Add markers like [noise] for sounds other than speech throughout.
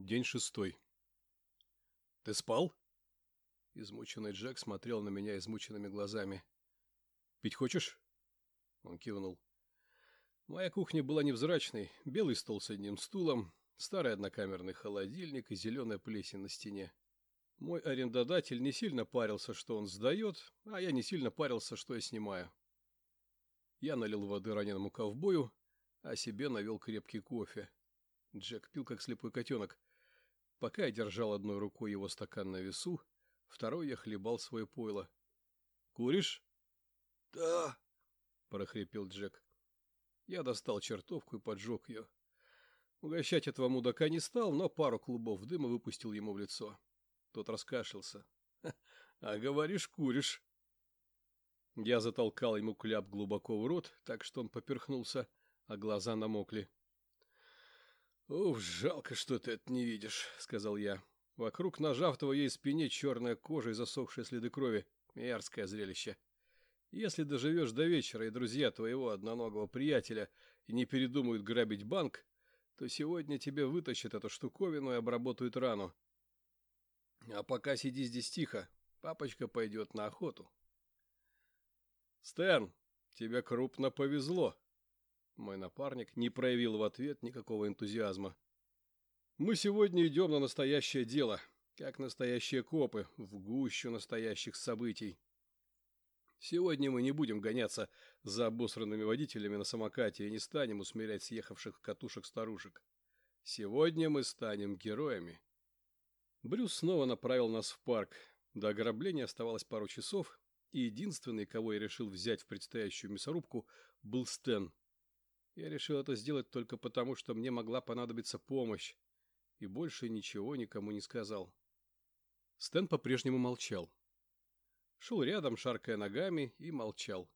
День шестой. «Ты спал?» Измученный Джек смотрел на меня измученными глазами. «Пить хочешь?» Он кивнул. Моя кухня была невзрачной. Белый стол с одним стулом, старый однокамерный холодильник и зеленая плесень на стене. Мой арендодатель не сильно парился, что он сдает, а я не сильно парился, что я снимаю. Я налил воды раненому ковбою, а себе навел крепкий кофе. Джек пил, как слепой котенок. Пока я держал одной рукой его стакан на весу, второй я хлебал свое пойло. «Куришь?» «Да», — прохрипел Джек. Я достал чертовку и поджег ее. Угощать этого мудака не стал, но пару клубов дыма выпустил ему в лицо. Тот раскашлялся. «А говоришь, куришь». Я затолкал ему кляп глубоко в рот, так что он поперхнулся, а глаза намокли. «Уф, жалко, что ты это не видишь», — сказал я. Вокруг ножа в твоей спине черная кожа и засохшие следы крови. Мерзкое зрелище. Если доживешь до вечера, и друзья твоего одноногого приятеля и не передумают грабить банк, то сегодня тебе вытащат эту штуковину и обработают рану. А пока сиди здесь тихо, папочка пойдет на охоту. Стэн, тебе крупно повезло. Мой напарник не проявил в ответ никакого энтузиазма. Мы сегодня идем на настоящее дело, как настоящие копы, в гущу настоящих событий. Сегодня мы не будем гоняться за обосранными водителями на самокате и не станем усмирять съехавших катушек старушек. Сегодня мы станем героями. Брюс снова направил нас в парк. До ограбления оставалось пару часов, и единственный, кого я решил взять в предстоящую мясорубку, был Стэн. Я решил это сделать только потому, что мне могла понадобиться помощь, и больше ничего никому не сказал. Стэн по-прежнему молчал. Шел рядом, шаркая ногами, и молчал.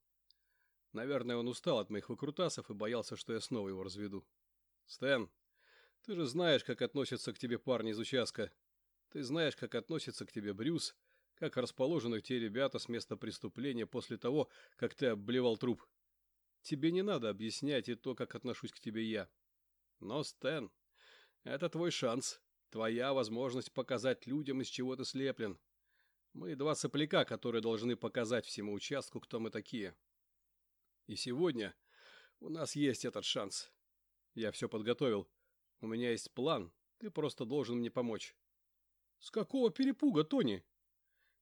Наверное, он устал от моих выкрутасов и боялся, что я снова его разведу. «Стэн, ты же знаешь, как относятся к тебе парни из участка. Ты знаешь, как относится к тебе Брюс, как расположены те ребята с места преступления после того, как ты обблевал труп. Тебе не надо объяснять и то, как отношусь к тебе я. Но, Стэн, это твой шанс, твоя возможность показать людям, из чего ты слеплен. Мы два сопляка, которые должны показать всему участку, кто мы такие. И сегодня у нас есть этот шанс. Я все подготовил. У меня есть план. Ты просто должен мне помочь. С какого перепуга, Тони?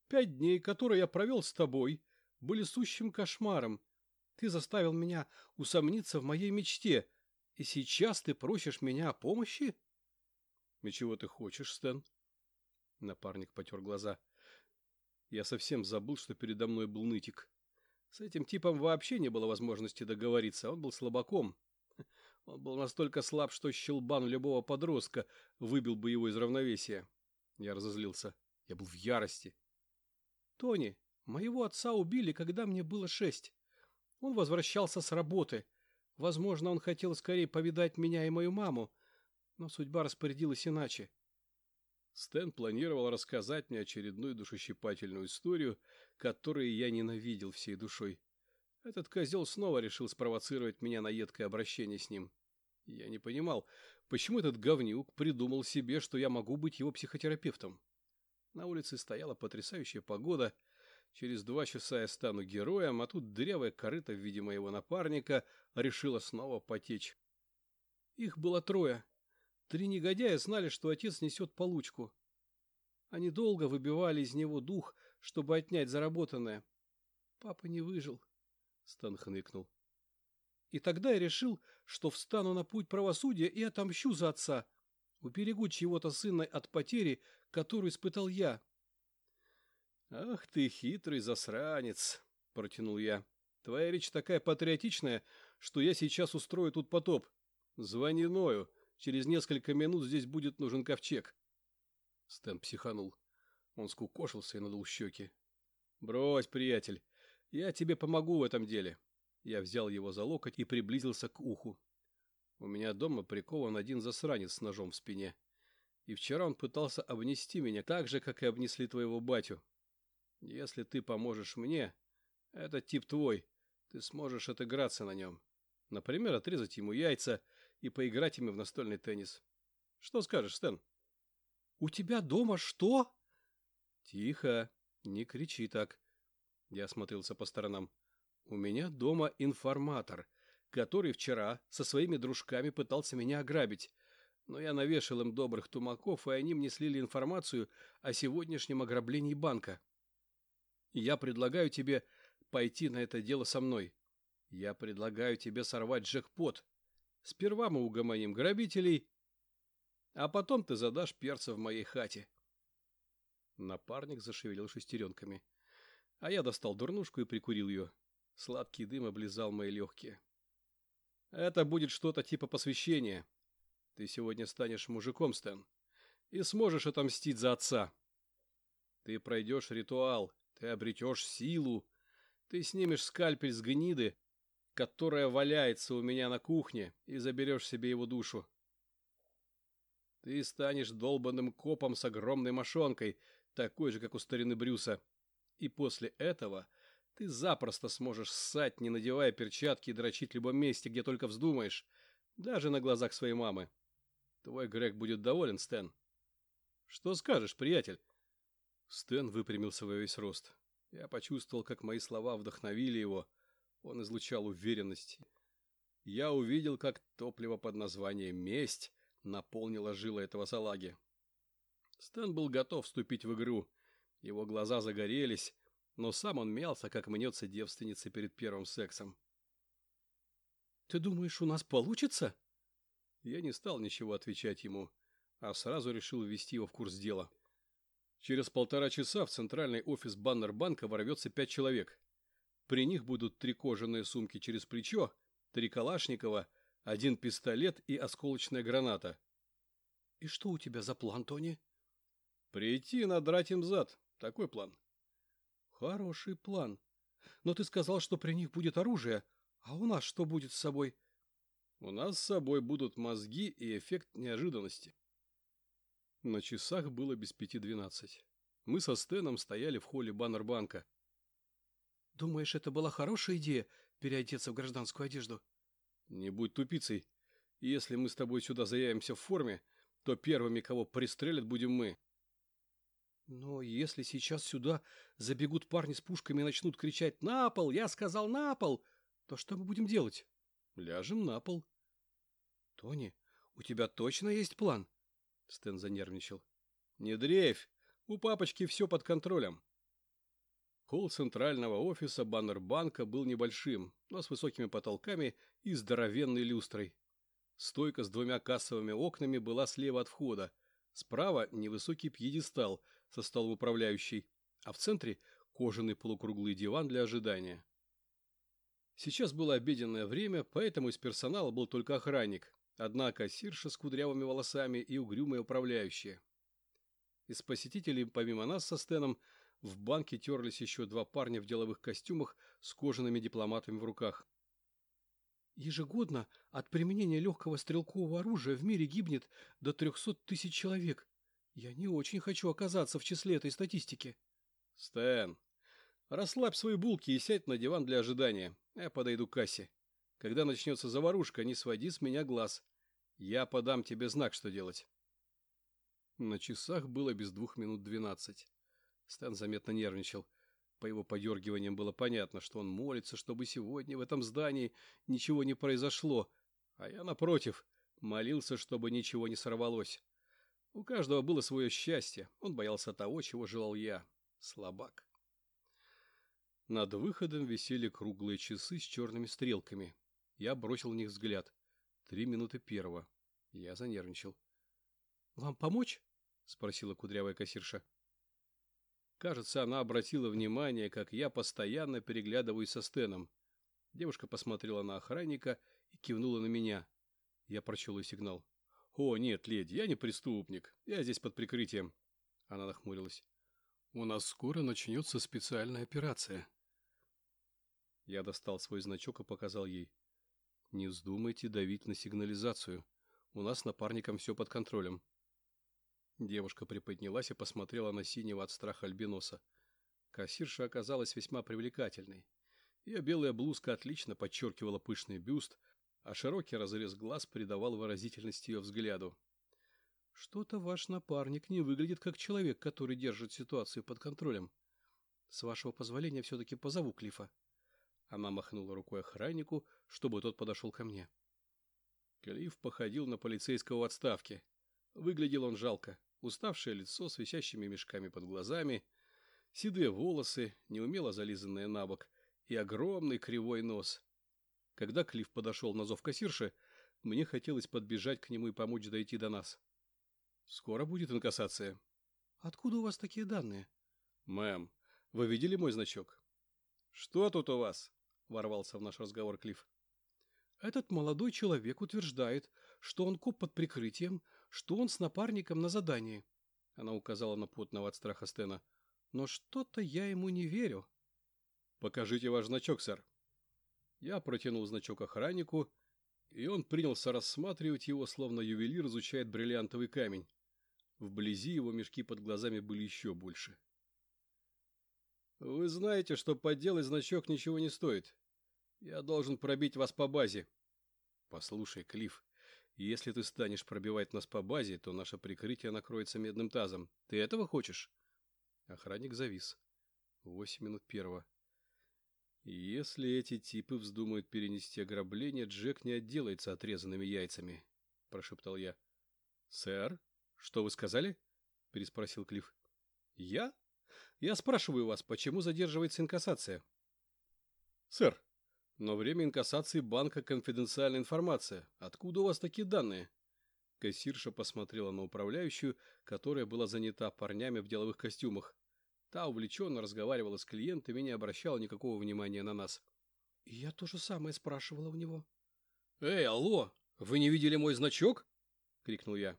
Пять дней, которые я провел с тобой, были сущим кошмаром. Ты заставил меня усомниться в моей мечте, и сейчас ты просишь меня о помощи? — И чего ты хочешь, Стэн? Напарник потер глаза. Я совсем забыл, что передо мной был нытик. С этим типом вообще не было возможности договориться, он был слабаком. [laughs] Он был настолько слаб, что щелбан любого подростка выбил бы его из равновесия. Я разозлился. Я был в ярости. — Тони, моего отца убили, когда мне было шесть. Он возвращался с работы. Возможно, он хотел скорее повидать меня и мою маму, но судьба распорядилась иначе. Стэн планировал рассказать мне очередную душещипательную историю, которую я ненавидел всей душой. Этот козел снова решил спровоцировать меня на едкое обращение с ним. Я не понимал, почему этот говнюк придумал себе, что я могу быть его психотерапевтом. На улице стояла потрясающая погода — Через два часа я стану героем, а тут дырявая корыта в виде моего напарника решила снова потечь. Их было трое. Три негодяя знали, что отец несет получку. Они долго выбивали из него дух, чтобы отнять заработанное. Папа не выжил, — Стан хныкнул. И тогда я решил, что встану на путь правосудия и отомщу за отца. Уберегу чего-то сына от потери, которую испытал я. «Ах ты хитрый засранец!» — протянул я. «Твоя речь такая патриотичная, что я сейчас устрою тут потоп. Звони Ною. Через несколько минут здесь будет нужен ковчег». Стэн психанул. Он скукошился и надул щеки. «Брось, приятель, я тебе помогу в этом деле». Я взял его за локоть и приблизился к уху. У меня дома прикован один засранец с ножом в спине. И вчера он пытался обнести меня так же, как и обнесли твоего батю. Если ты поможешь мне, этот тип твой, ты сможешь отыграться на нем. Например, отрезать ему яйца и поиграть ими в настольный теннис. Что скажешь, Стэн? У тебя дома что? Тихо, не кричи так. Я осмотрелся по сторонам. У меня дома информатор, который вчера со своими дружками пытался меня ограбить. Но я навешал им добрых тумаков, и они мне слили информацию о сегодняшнем ограблении банка. Я предлагаю тебе пойти на это дело со мной. Я предлагаю тебе сорвать джекпот. Сперва мы угомоним грабителей, а потом ты задашь перца в моей хате. Напарник зашевелил шестеренками. А я достал дурнушку и прикурил ее. Сладкий дым облизал мои легкие. Это будет что-то типа посвящения. Ты сегодня станешь мужиком, Стэн, и сможешь отомстить за отца. Ты пройдешь ритуал, ты обретешь силу, ты снимешь скальпель с гниды, которая валяется у меня на кухне, и заберешь себе его душу. Ты станешь долбанным копом с огромной мошонкой, такой же, как у старины Брюса. И после этого ты запросто сможешь ссать, не надевая перчатки и дрочить в любом месте, где только вздумаешь, даже на глазах своей мамы. Твой Грег будет доволен, Стэн. Что скажешь, приятель? Стэн выпрямился во весь рост. Я почувствовал, как мои слова вдохновили его. Он излучал уверенность. Я увидел, как топливо под названием «Месть» наполнило жилы этого салаги. Стэн был готов вступить в игру. Его глаза загорелись, но сам он мялся, как мнется девственница перед первым сексом. «Ты думаешь, у нас получится?» Я не стал ничего отвечать ему, а сразу решил ввести его в курс дела. Через полтора часа в центральный офис Баннербанка ворвется пять человек. При них будут три кожаные сумки через плечо, три Калашникова, один пистолет и осколочная граната. — И что у тебя за план, Тони? — Прийти и надрать им зад. Такой план. — Хороший план. Но ты сказал, что при них будет оружие. А у нас что будет с собой? У нас с собой будут мозги и эффект неожиданности. На часах было без пяти двенадцать. Мы со Стеном стояли в холле Баннербанка. «Думаешь, это была хорошая идея – переодеться в гражданскую одежду?» «Не будь тупицей. Если мы с тобой сюда заявимся в форме, то первыми, кого пристрелят, будем мы». «Но если сейчас сюда забегут парни с пушками и начнут кричать «На пол! Я сказал на пол!», то что мы будем делать?» «Ляжем на пол». «Тони, у тебя точно есть план?» Стэн занервничал. «Не дрейфь! У папочки все под контролем». Холл центрального офиса Баннербанка был небольшим, но с высокими потолками и здоровенной люстрой. Стойка с двумя кассовыми окнами была слева от входа. Справа невысокий пьедестал со столом управляющей, а в центре кожаный полукруглый диван для ожидания. Сейчас было обеденное время, поэтому из персонала был только охранник, одна кассирша с кудрявыми волосами и угрюмая управляющая. Из посетителей, помимо нас со Стеном, в банке терлись еще два парня в деловых костюмах с кожаными дипломатами в руках. Ежегодно от применения легкого стрелкового оружия в мире гибнет до 300 тысяч человек. Я не очень хочу оказаться в числе этой статистики. Стэн, расслабь свои булки и сядь на диван для ожидания. Я подойду к кассе. Когда начнется заварушка, не своди с меня глаз. Я подам тебе знак, что делать. На часах было без двух минут двенадцать. Стэн заметно нервничал. По его подергиваниям было понятно, что он молится, чтобы сегодня в этом здании ничего не произошло, а я, напротив, молился, чтобы ничего не сорвалось. У каждого было свое счастье, он боялся того, чего желал я. Слабак. Над выходом висели круглые часы с черными стрелками. Я бросил в них взгляд. Три минуты первого. Я занервничал. — Вам помочь? — спросила кудрявая кассирша. Кажется, она обратила внимание, как я постоянно переглядываюсь со Стеном. Девушка посмотрела на охранника и кивнула на меня. Я прочел ее сигнал. «О, нет, леди, я не преступник. Я здесь под прикрытием». Она нахмурилась. «У нас скоро начнется специальная операция». Я достал свой значок и показал ей. Не вздумайте давить на сигнализацию. У нас с напарником все под контролем. Девушка приподнялась и посмотрела на синего от страха альбиноса. Кассирша оказалась весьма привлекательной. Ее белая блузка отлично подчеркивала пышный бюст, а широкий разрез глаз придавал выразительность ее взгляду. Что-то ваш напарник не выглядит как человек, который держит ситуацию под контролем. С вашего позволения все-таки позову Клифа. Она махнула рукой охраннику, чтобы тот подошел ко мне. Клифф походил на полицейского в отставке. Выглядел он жалко. Уставшее лицо с висящими мешками под глазами, седые волосы, неумело зализанные на бок, и огромный кривой нос. Когда Клифф подошел на зов кассирши, мне хотелось подбежать к нему и помочь дойти до нас. «Скоро будет инкассация». «Откуда у вас такие данные?» «Мэм, вы видели мой значок?» «Что тут у вас?» – ворвался в наш разговор Клифф. «Этот молодой человек утверждает, что он коп под прикрытием, что он с напарником на задании». Она указала на потного от страха Стена. «Но что-то я ему не верю». «Покажите ваш значок, сэр». Я протянул значок охраннику, и он принялся рассматривать его, словно ювелир изучает бриллиантовый камень. Вблизи его мешки под глазами были еще больше. Вы знаете, что подделать значок ничего не стоит. Я должен пробить вас по базе. Послушай, Клифф, если ты станешь пробивать нас по базе, то наше прикрытие накроется медным тазом. Ты этого хочешь? Охранник завис. Восемь минут первого. Если эти типы вздумают перенести ограбление, Джек не отделается отрезанными яйцами, прошептал я. Сэр, что вы сказали? переспросил Клифф. Я? Я спрашиваю вас, почему задерживается инкассация? Сэр, но время инкассации банка – конфиденциальная информация. Откуда у вас такие данные? Кассирша посмотрела на управляющую, которая была занята парнями в деловых костюмах. Та увлеченно разговаривала с клиентами и не обращала никакого внимания на нас. Я то же самое спрашивала у него. «Эй, алло! Вы не видели мой значок?» — крикнул я.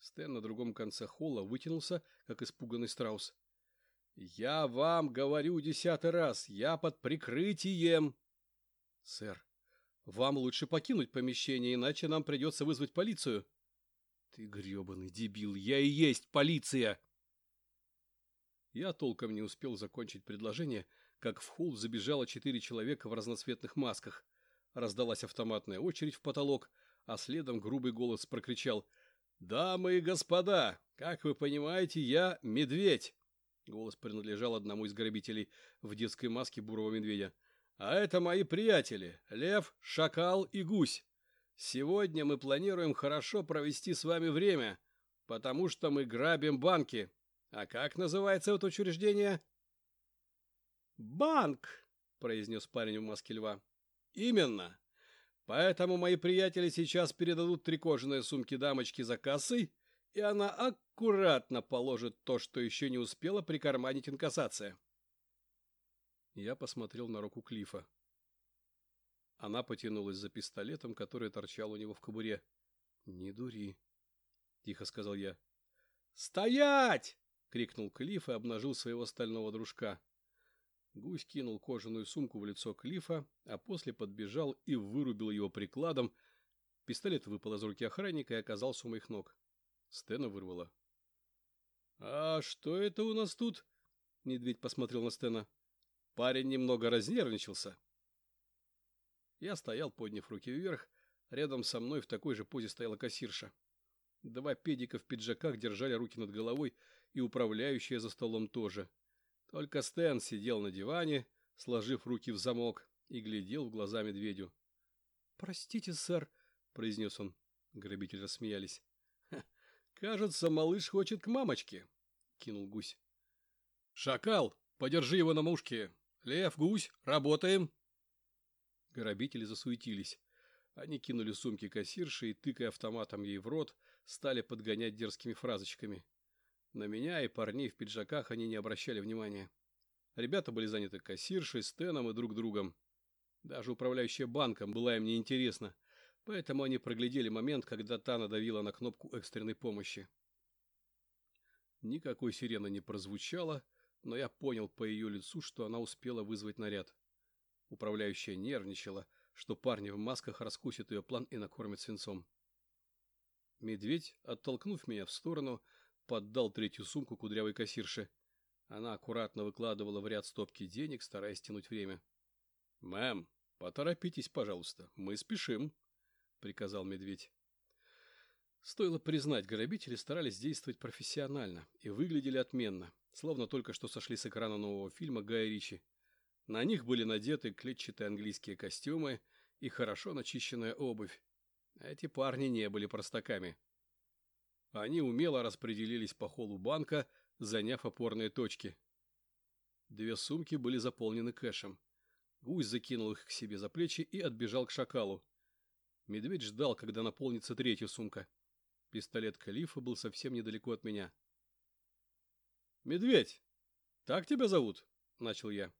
Стэн на другом конце холла вытянулся, как испуганный страус. «Я вам говорю десятый раз, я под прикрытием!» «Сэр, вам лучше покинуть помещение, иначе нам придется вызвать полицию». «Ты гребаный дебил, я и есть полиция!» Я толком не успел закончить предложение, как в холл забежало четыре человека в разноцветных масках. Раздалась автоматная очередь в потолок, а следом грубый голос прокричал «Дамы и господа, как вы понимаете, я медведь!» Голос принадлежал одному из грабителей в детской маске бурого медведя. «А это мои приятели – Лев, Шакал и Гусь. Сегодня мы планируем хорошо провести с вами время, потому что мы грабим банки. А как называется это учреждение?» «Банк!» – произнес парень в маске льва. «Именно. Поэтому мои приятели сейчас передадут три кожаные сумки дамочки за кассой, и она аккуратно положит то, что еще не успела прикарманить инкассация. Я посмотрел на руку Клифа. Она потянулась за пистолетом, который торчал у него в кобуре. «Не дури», — тихо сказал я. «Стоять!» — крикнул Клифф и обнажил своего стального дружка. Гусь кинул кожаную сумку в лицо Клифа, а после подбежал и вырубил его прикладом. Пистолет выпал из руки охранника и оказался у моих ног. Стена вырвала. «А что это у нас тут?» Медведь посмотрел на Стена. Парень немного разнервничался. Я стоял, подняв руки вверх. Рядом со мной в такой же позе стояла кассирша. Два педика в пиджаках держали руки над головой, и управляющая за столом тоже. Только Стэн сидел на диване, сложив руки в замок, и глядел в глаза медведю. «Простите, сэр», — произнес он. Грабители рассмеялись. «Кажется, малыш хочет к мамочке», — кинул гусь. «Шакал, подержи его на мушке. Лев, гусь, работаем!» Грабители засуетились. Они кинули сумки кассирши и, тыкая автоматом ей в рот, стали подгонять дерзкими фразочками. На меня и парней в пиджаках они не обращали внимания. Ребята были заняты кассиршей, стеном и друг другом. Даже управляющая банком была им неинтересна, Поэтому они проглядели момент, когда та надавила на кнопку экстренной помощи. Никакой сирены не прозвучало, но я понял по ее лицу, что она успела вызвать наряд. Управляющая нервничала, что парни в масках раскусят ее план и накормят свинцом. Медведь, оттолкнув меня в сторону, поддал третью сумку кудрявой кассирше. Она аккуратно выкладывала в ряд стопки денег, стараясь тянуть время. «Мэм, поторопитесь, пожалуйста, мы спешим», — приказал медведь. Стоило признать, грабители старались действовать профессионально и выглядели отменно, словно только что сошли с экрана нового фильма Гая Ричи. На них были надеты клетчатые английские костюмы и хорошо начищенная обувь. Эти парни не были простаками. Они умело распределились по холлу банка, заняв опорные точки. Две сумки были заполнены кэшем. Гусь закинул их к себе за плечи и отбежал к шакалу. Медведь ждал, когда наполнится третья сумка. Пистолет Калифа был совсем недалеко от меня. «Медведь! Так тебя зовут?» – начал я.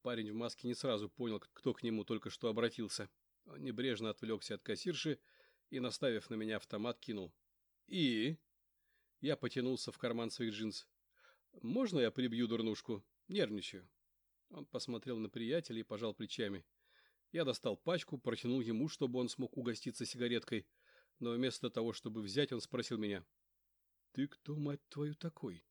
Парень в маске не сразу понял, кто к нему только что обратился. Он небрежно отвлекся от кассирши и, наставив на меня автомат, кинул. «И?» Я потянулся в карман своих джинс. «Можно я прибью дурнушку? Нервничаю». Он посмотрел на приятеля и пожал плечами. Я достал пачку, протянул ему, чтобы он смог угоститься сигареткой, но вместо того, чтобы взять, он спросил меня. «Ты кто, мать твою, такой?»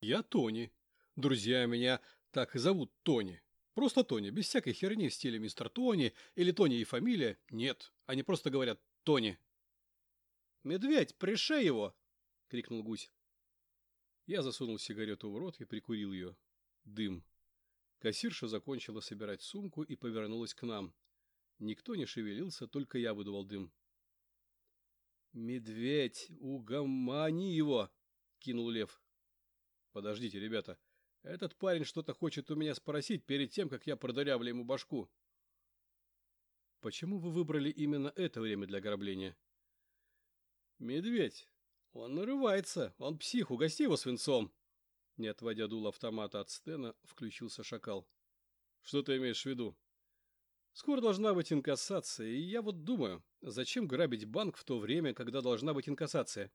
«Я Тони. Друзья меня так и зовут Тони. Просто Тони, без всякой херни в стиле мистер Тони или Тони и фамилия. Нет, они просто говорят Тони. «Медведь, пришей его!» — крикнул гусь. Я засунул сигарету в рот и прикурил ее. Дым. Кассирша закончила собирать сумку и повернулась к нам. Никто не шевелился, только я выдувал дым. «Медведь, угомони его!» — кинул лев. «Подождите, ребята, этот парень что-то хочет у меня спросить перед тем, как я продырявлю ему башку. Почему вы выбрали именно это время для ограбления? Медведь. Он нарывается. Он псих. Угости его свинцом. Не отводя дул автомата от Стена, включился шакал. Что ты имеешь в виду? Скоро должна быть инкассация, и я вот думаю, зачем грабить банк в то время, когда должна быть инкассация?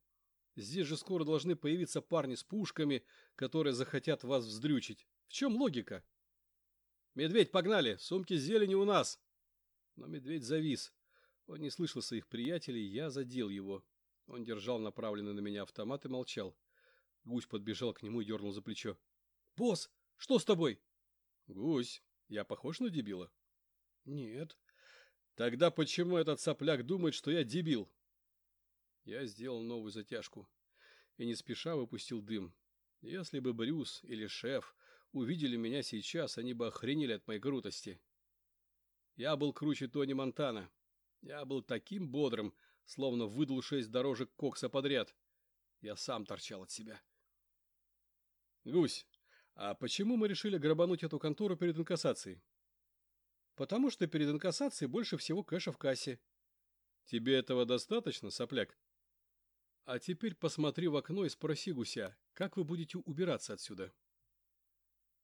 Здесь же скоро должны появиться парни с пушками, которые захотят вас вздрючить. В чем логика? Медведь, погнали! Сумки с зеленью у нас! Но медведь завис. Он не слышал своих приятелей, я задел его. Он держал направленный на меня автомат и молчал. Гусь подбежал к нему и дернул за плечо. «Босс, что с тобой?» «Гусь, я похож на дебила?» «Нет». «Тогда почему этот сопляк думает, что я дебил?» Я сделал новую затяжку и не спеша выпустил дым. Если бы Брюс или шеф увидели меня сейчас, они бы охренели от моей крутости. Я был круче Тони Монтана. Я был таким бодрым, словно выдул шесть дорожек кокса подряд. Я сам торчал от себя. Гусь, а почему мы решили грабануть эту контору перед инкассацией? Потому что перед инкассацией больше всего кэша в кассе. Тебе этого достаточно, сопляк? А теперь посмотри в окно и спроси гуся, как вы будете убираться отсюда.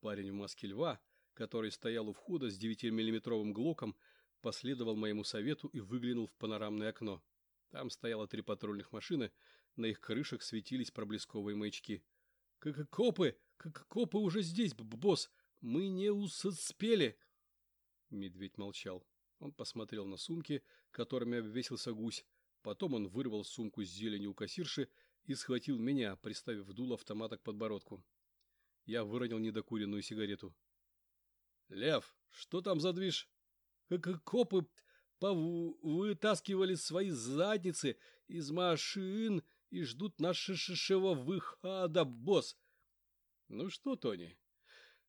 Парень в маске льва, который стоял у входа с 9-миллиметровым глоком, последовал моему совету и выглянул в панорамное окно. Там стояло три патрульных машины, на их крышах светились проблесковые маячки. «Как копы! Как копы уже здесь, босс! Мы не успели!» Медведь молчал. Он посмотрел на сумки, которыми обвесился гусь, Потом он вырвал сумку с зеленью у кассирши и схватил меня, приставив дуло автомата к подбородку. Я выронил недокуренную сигарету. «Лев, что там за движ?» «Как копы вытаскивали свои задницы из машин и ждут нашего выхода, босс!» «Ну что, Тони,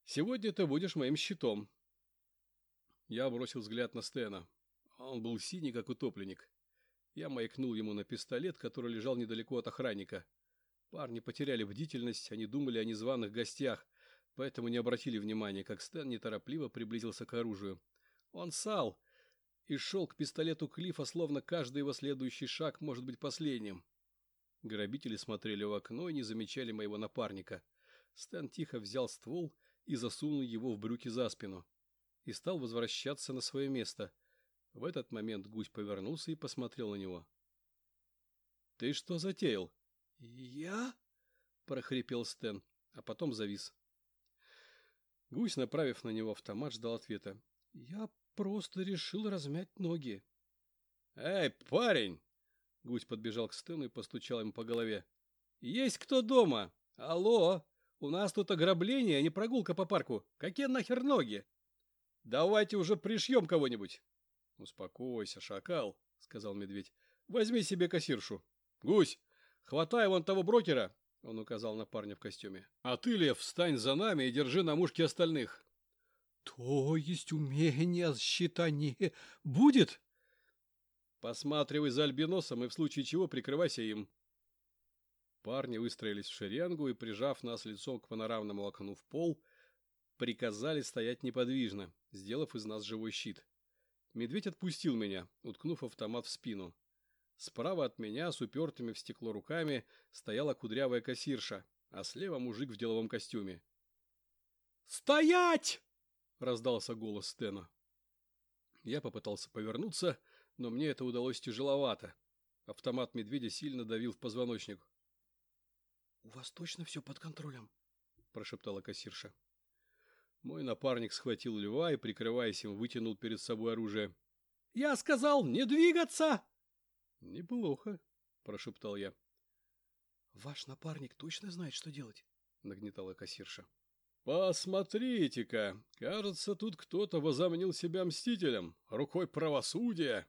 сегодня ты будешь моим щитом». Я бросил взгляд на Стена. Он был синий, как утопленник. Я маякнул ему на пистолет, который лежал недалеко от охранника. Парни потеряли бдительность, они думали о незваных гостях, поэтому не обратили внимания, как Стэн неторопливо приблизился к оружию. Он сал и шел к пистолету Клифа, словно каждый его следующий шаг может быть последним. Грабители смотрели в окно и не замечали моего напарника. Стэн тихо взял ствол и засунул его в брюки за спину. И стал возвращаться на свое место. В этот момент гусь повернулся и посмотрел на него. «Ты что затеял?» «Я?» – прохрипел Стэн, а потом завис. Гусь, направив на него автомат, ждал ответа. «Я просто решил размять ноги». «Эй, парень!» Гусь подбежал к Стэну и постучал ему по голове. «Есть кто дома? Алло! У нас тут ограбление, а не прогулка по парку. Какие нахер ноги? Давайте уже пришьем кого-нибудь!» «Успокойся, шакал», — сказал медведь. Возьми себе кассиршу. Гусь, хватай вон того брокера, он указал на парня в костюме. А ты, Лев, встань за нами и держи на мушке остальных. То есть умения щита не будет? Посматривай за альбиносом и в случае чего прикрывайся им. Парни выстроились в шеренгу и, прижав нас лицом к панорамному окну в пол, приказали стоять неподвижно, сделав из нас живой щит. Медведь отпустил меня, уткнув автомат в спину. Справа от меня, с упертыми в стекло руками, стояла кудрявая кассирша, а слева мужик в деловом костюме. «Стоять!» — раздался голос Стена. Я попытался повернуться, но мне это удалось тяжеловато. Автомат медведя сильно давил в позвоночник. — У вас точно все под контролем? — прошептала кассирша. Мой напарник схватил льва и, прикрываясь им, вытянул перед собой оружие. — Я сказал, не двигаться! — Неплохо, — прошептал я. — Ваш напарник точно знает, что делать? — нагнетала кассирша. — Посмотрите-ка, кажется, тут кто-то возомнил себя мстителем, рукой правосудия.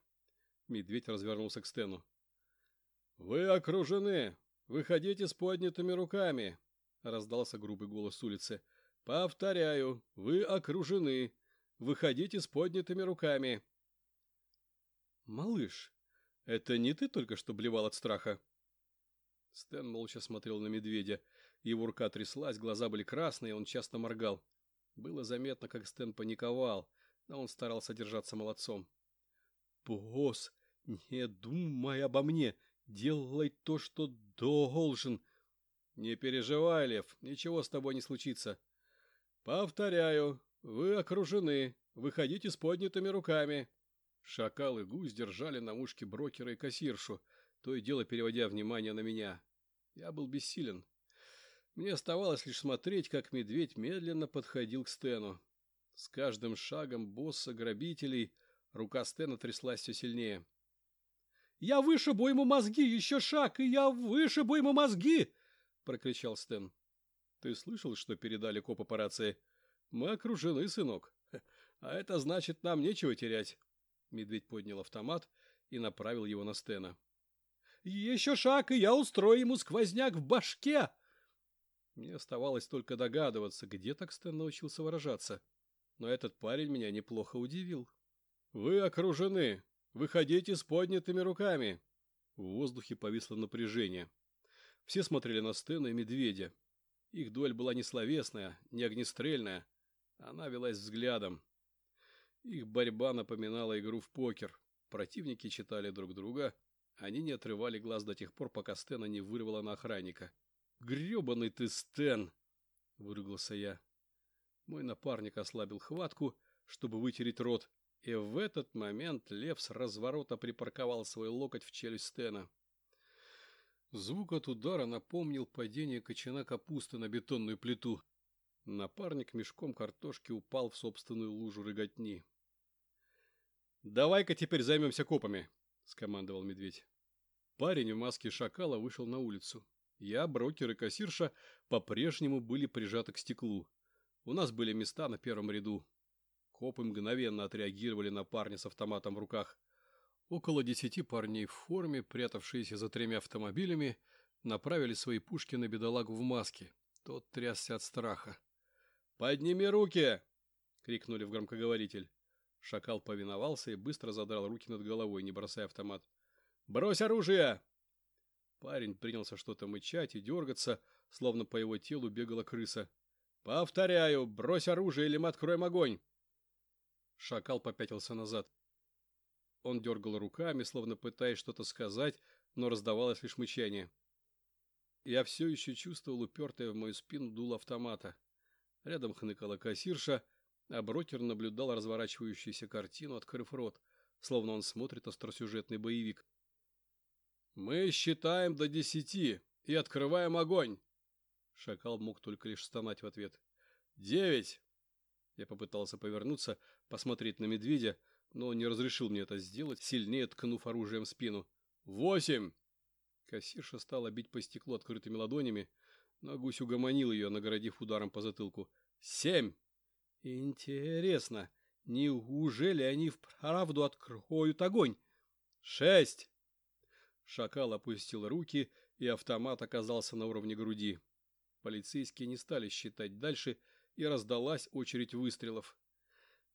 Медведь развернулся к Стэну. — Вы окружены. Выходите с поднятыми руками, — раздался грубый голос с улицы. — Повторяю, вы окружены. Выходите с поднятыми руками. — Малыш, «Это не ты только что блевал от страха?» Стэн молча смотрел на медведя. Его рука тряслась, глаза были красные, он часто моргал. Было заметно, как Стэн паниковал, но он старался держаться молодцом. «Босс, не думай обо мне, делай то, что должен!» «Не переживай, Лев, ничего с тобой не случится!» «Повторяю, вы окружены, выходите с поднятыми руками!» Шакал и гусь держали на мушке брокера и кассиршу, то и дело переводя внимание на меня. Я был бессилен. Мне оставалось лишь смотреть, как медведь медленно подходил к Стэну. С каждым шагом босса грабителей рука Стэна тряслась все сильнее. «Я вышибу ему мозги! Еще шаг, и я вышибу ему мозги!» — прокричал Стэн. «Ты слышал, что передали копы по рации? Мы окружены, сынок. А это значит, нам нечего терять». Медведь поднял автомат и направил его на Стена. «Еще шаг, и я устрою ему сквозняк в башке!» Мне оставалось только догадываться, где так Стэн научился выражаться. Но этот парень меня неплохо удивил. «Вы окружены! Выходите с поднятыми руками!» В воздухе повисло напряжение. Все смотрели на Стэна и Медведя. Их дуэль была не словесная, не огнестрельная. Она велась взглядом. Их борьба напоминала игру в покер. Противники читали друг друга. Они не отрывали глаз до тех пор, пока Стена не вырвала на охранника. «Гребаный ты, Стэн!» — выругался я. Мой напарник ослабил хватку, чтобы вытереть рот, и в этот момент лев с разворота припарковал свой локоть в челюсть Стена. Звук от удара напомнил падение кочана капусты на бетонную плиту. Напарник мешком картошки упал в собственную лужу рыготни. «Давай-ка теперь займемся копами», — скомандовал медведь. Парень в маске шакала вышел на улицу. Я, брокер и кассирша по-прежнему были прижаты к стеклу. У нас были места на первом ряду. Копы мгновенно отреагировали на парня с автоматом в руках. Около десяти парней в форме, прятавшиеся за тремя автомобилями, направили свои пушки на бедолагу в маске. Тот трясся от страха. «Подними руки!» — крикнули в громкоговоритель. Шакал повиновался и быстро задрал руки над головой, не бросая автомат. «Брось оружие!» Парень принялся что-то мычать и дергаться, словно по его телу бегала крыса. «Повторяю, брось оружие, или мы откроем огонь!» Шакал попятился назад. Он дергал руками, словно пытаясь что-то сказать, но раздавалось лишь мычание. Я все еще чувствовал упертое в мою спину дуло автомата. Рядом хныкала кассирша, а брокер наблюдал разворачивающуюся картину, открыв рот, словно он смотрит остросюжетный боевик. «Мы считаем до десяти и открываем огонь!» Шакал мог только лишь стонать в ответ. «Девять!» Я попытался повернуться, посмотреть на медведя, но не разрешил мне это сделать, сильнее ткнув оружием в спину. «Восемь!» Кассирша стала бить по стеклу открытыми ладонями, но гусь угомонил ее, наградив ударом по затылку. «Семь!» Интересно, неужели они вправду откроют огонь? Шесть. Шакал опустил руки, и автомат оказался на уровне груди. Полицейские не стали считать дальше, и раздалась очередь выстрелов.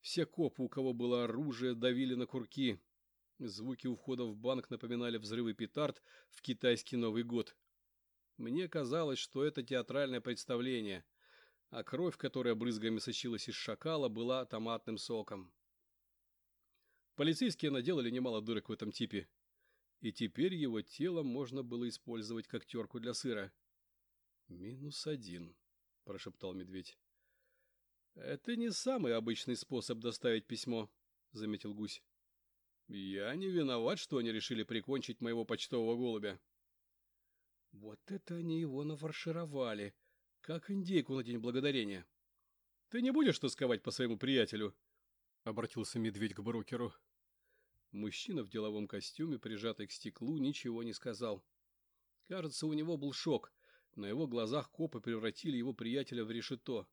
Все копы, у кого было оружие, давили на курки. Звуки у входа в банк напоминали взрывы петард в китайский Новый год. Мне казалось, что это театральное представление, а кровь, которая брызгами сочилась из шакала, была томатным соком. Полицейские наделали немало дырок в этом типе, и теперь его тело можно было использовать как терку для сыра. «Минус один», — прошептал медведь. «Это не самый обычный способ доставить письмо», — заметил гусь. «Я не виноват, что они решили прикончить моего почтового голубя». Вот это они его нафаршировали, как индейку на День Благодарения. «Ты не будешь тосковать по своему приятелю?» — обратился медведь к брокеру. Мужчина в деловом костюме, прижатый к стеклу, ничего не сказал. Кажется, у него был шок. На его глазах копы превратили его приятеля в решето.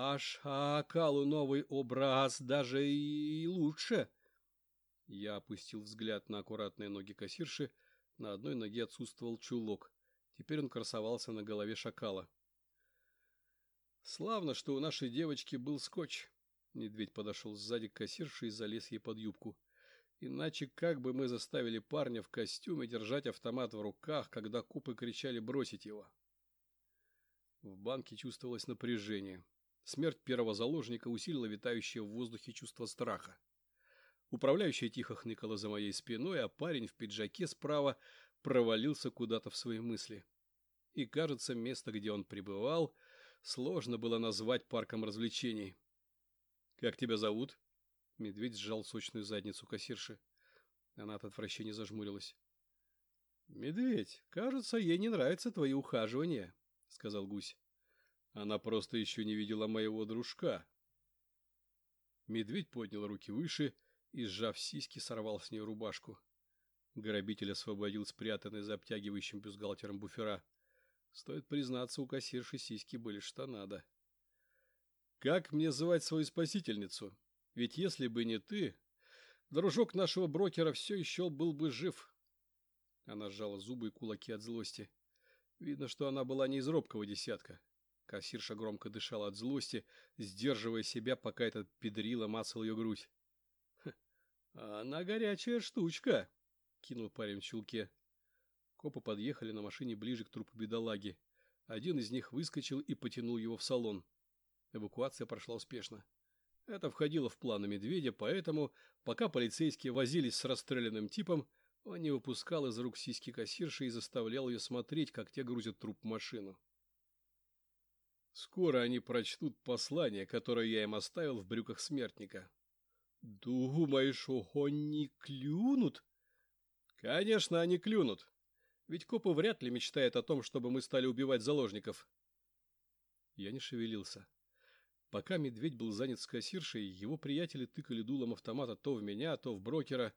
Аж Аакалу новый образ, даже и лучше. Я опустил взгляд на аккуратные ноги кассирши. На одной ноге отсутствовал чулок. Теперь он красовался на голове шакала. Славно, что у нашей девочки был скотч. Медведь подошел сзади к кассирше и залез ей под юбку. Иначе как бы мы заставили парня в костюме держать автомат в руках, когда купы кричали бросить его? В банке чувствовалось напряжение. Смерть первого заложника усилила витающее в воздухе чувство страха. Управляющая тихо хныкала за моей спиной, а парень в пиджаке справа провалился куда-то в свои мысли. И, кажется, место, где он пребывал, сложно было назвать парком развлечений. «Как тебя зовут?» Медведь сжал сочную задницу кассирши. Она от отвращения зажмурилась. «Медведь, кажется, ей не нравятся твои ухаживания», — сказал гусь. «Она просто еще не видела моего дружка». Медведь поднял руки выше и, сжав сиськи, сорвал с нее рубашку. Грабитель освободил спрятанный за обтягивающим бюстгальтером буфера. Стоит признаться, у кассирши сиськи были что надо. «Как мне звать свою спасительницу?» Ведь если бы не ты, дружок нашего брокера все еще был бы жив. Она сжала зубы и кулаки от злости. Видно, что она была не из робкого десятка. Кассирша громко дышала от злости, сдерживая себя, пока этот педрила мацал ее грудь. «Она горячая штучка!» — кинул парень в чулке. Копы подъехали на машине ближе к трупу бедолаги. Один из них выскочил и потянул его в салон. Эвакуация прошла успешно. Это входило в планы медведя, поэтому, пока полицейские возились с расстрелянным типом, он не выпускал из рук сиськи кассирши и заставлял ее смотреть, как те грузят труп в машину. Скоро они прочтут послание, которое я им оставил в брюках смертника. Думаешь, они клюнут? Конечно, они клюнут. Ведь копы вряд ли мечтают о том, чтобы мы стали убивать заложников. Я не шевелился. Пока медведь был занят с кассиршей, его приятели тыкали дулом автомата то в меня, то в брокера.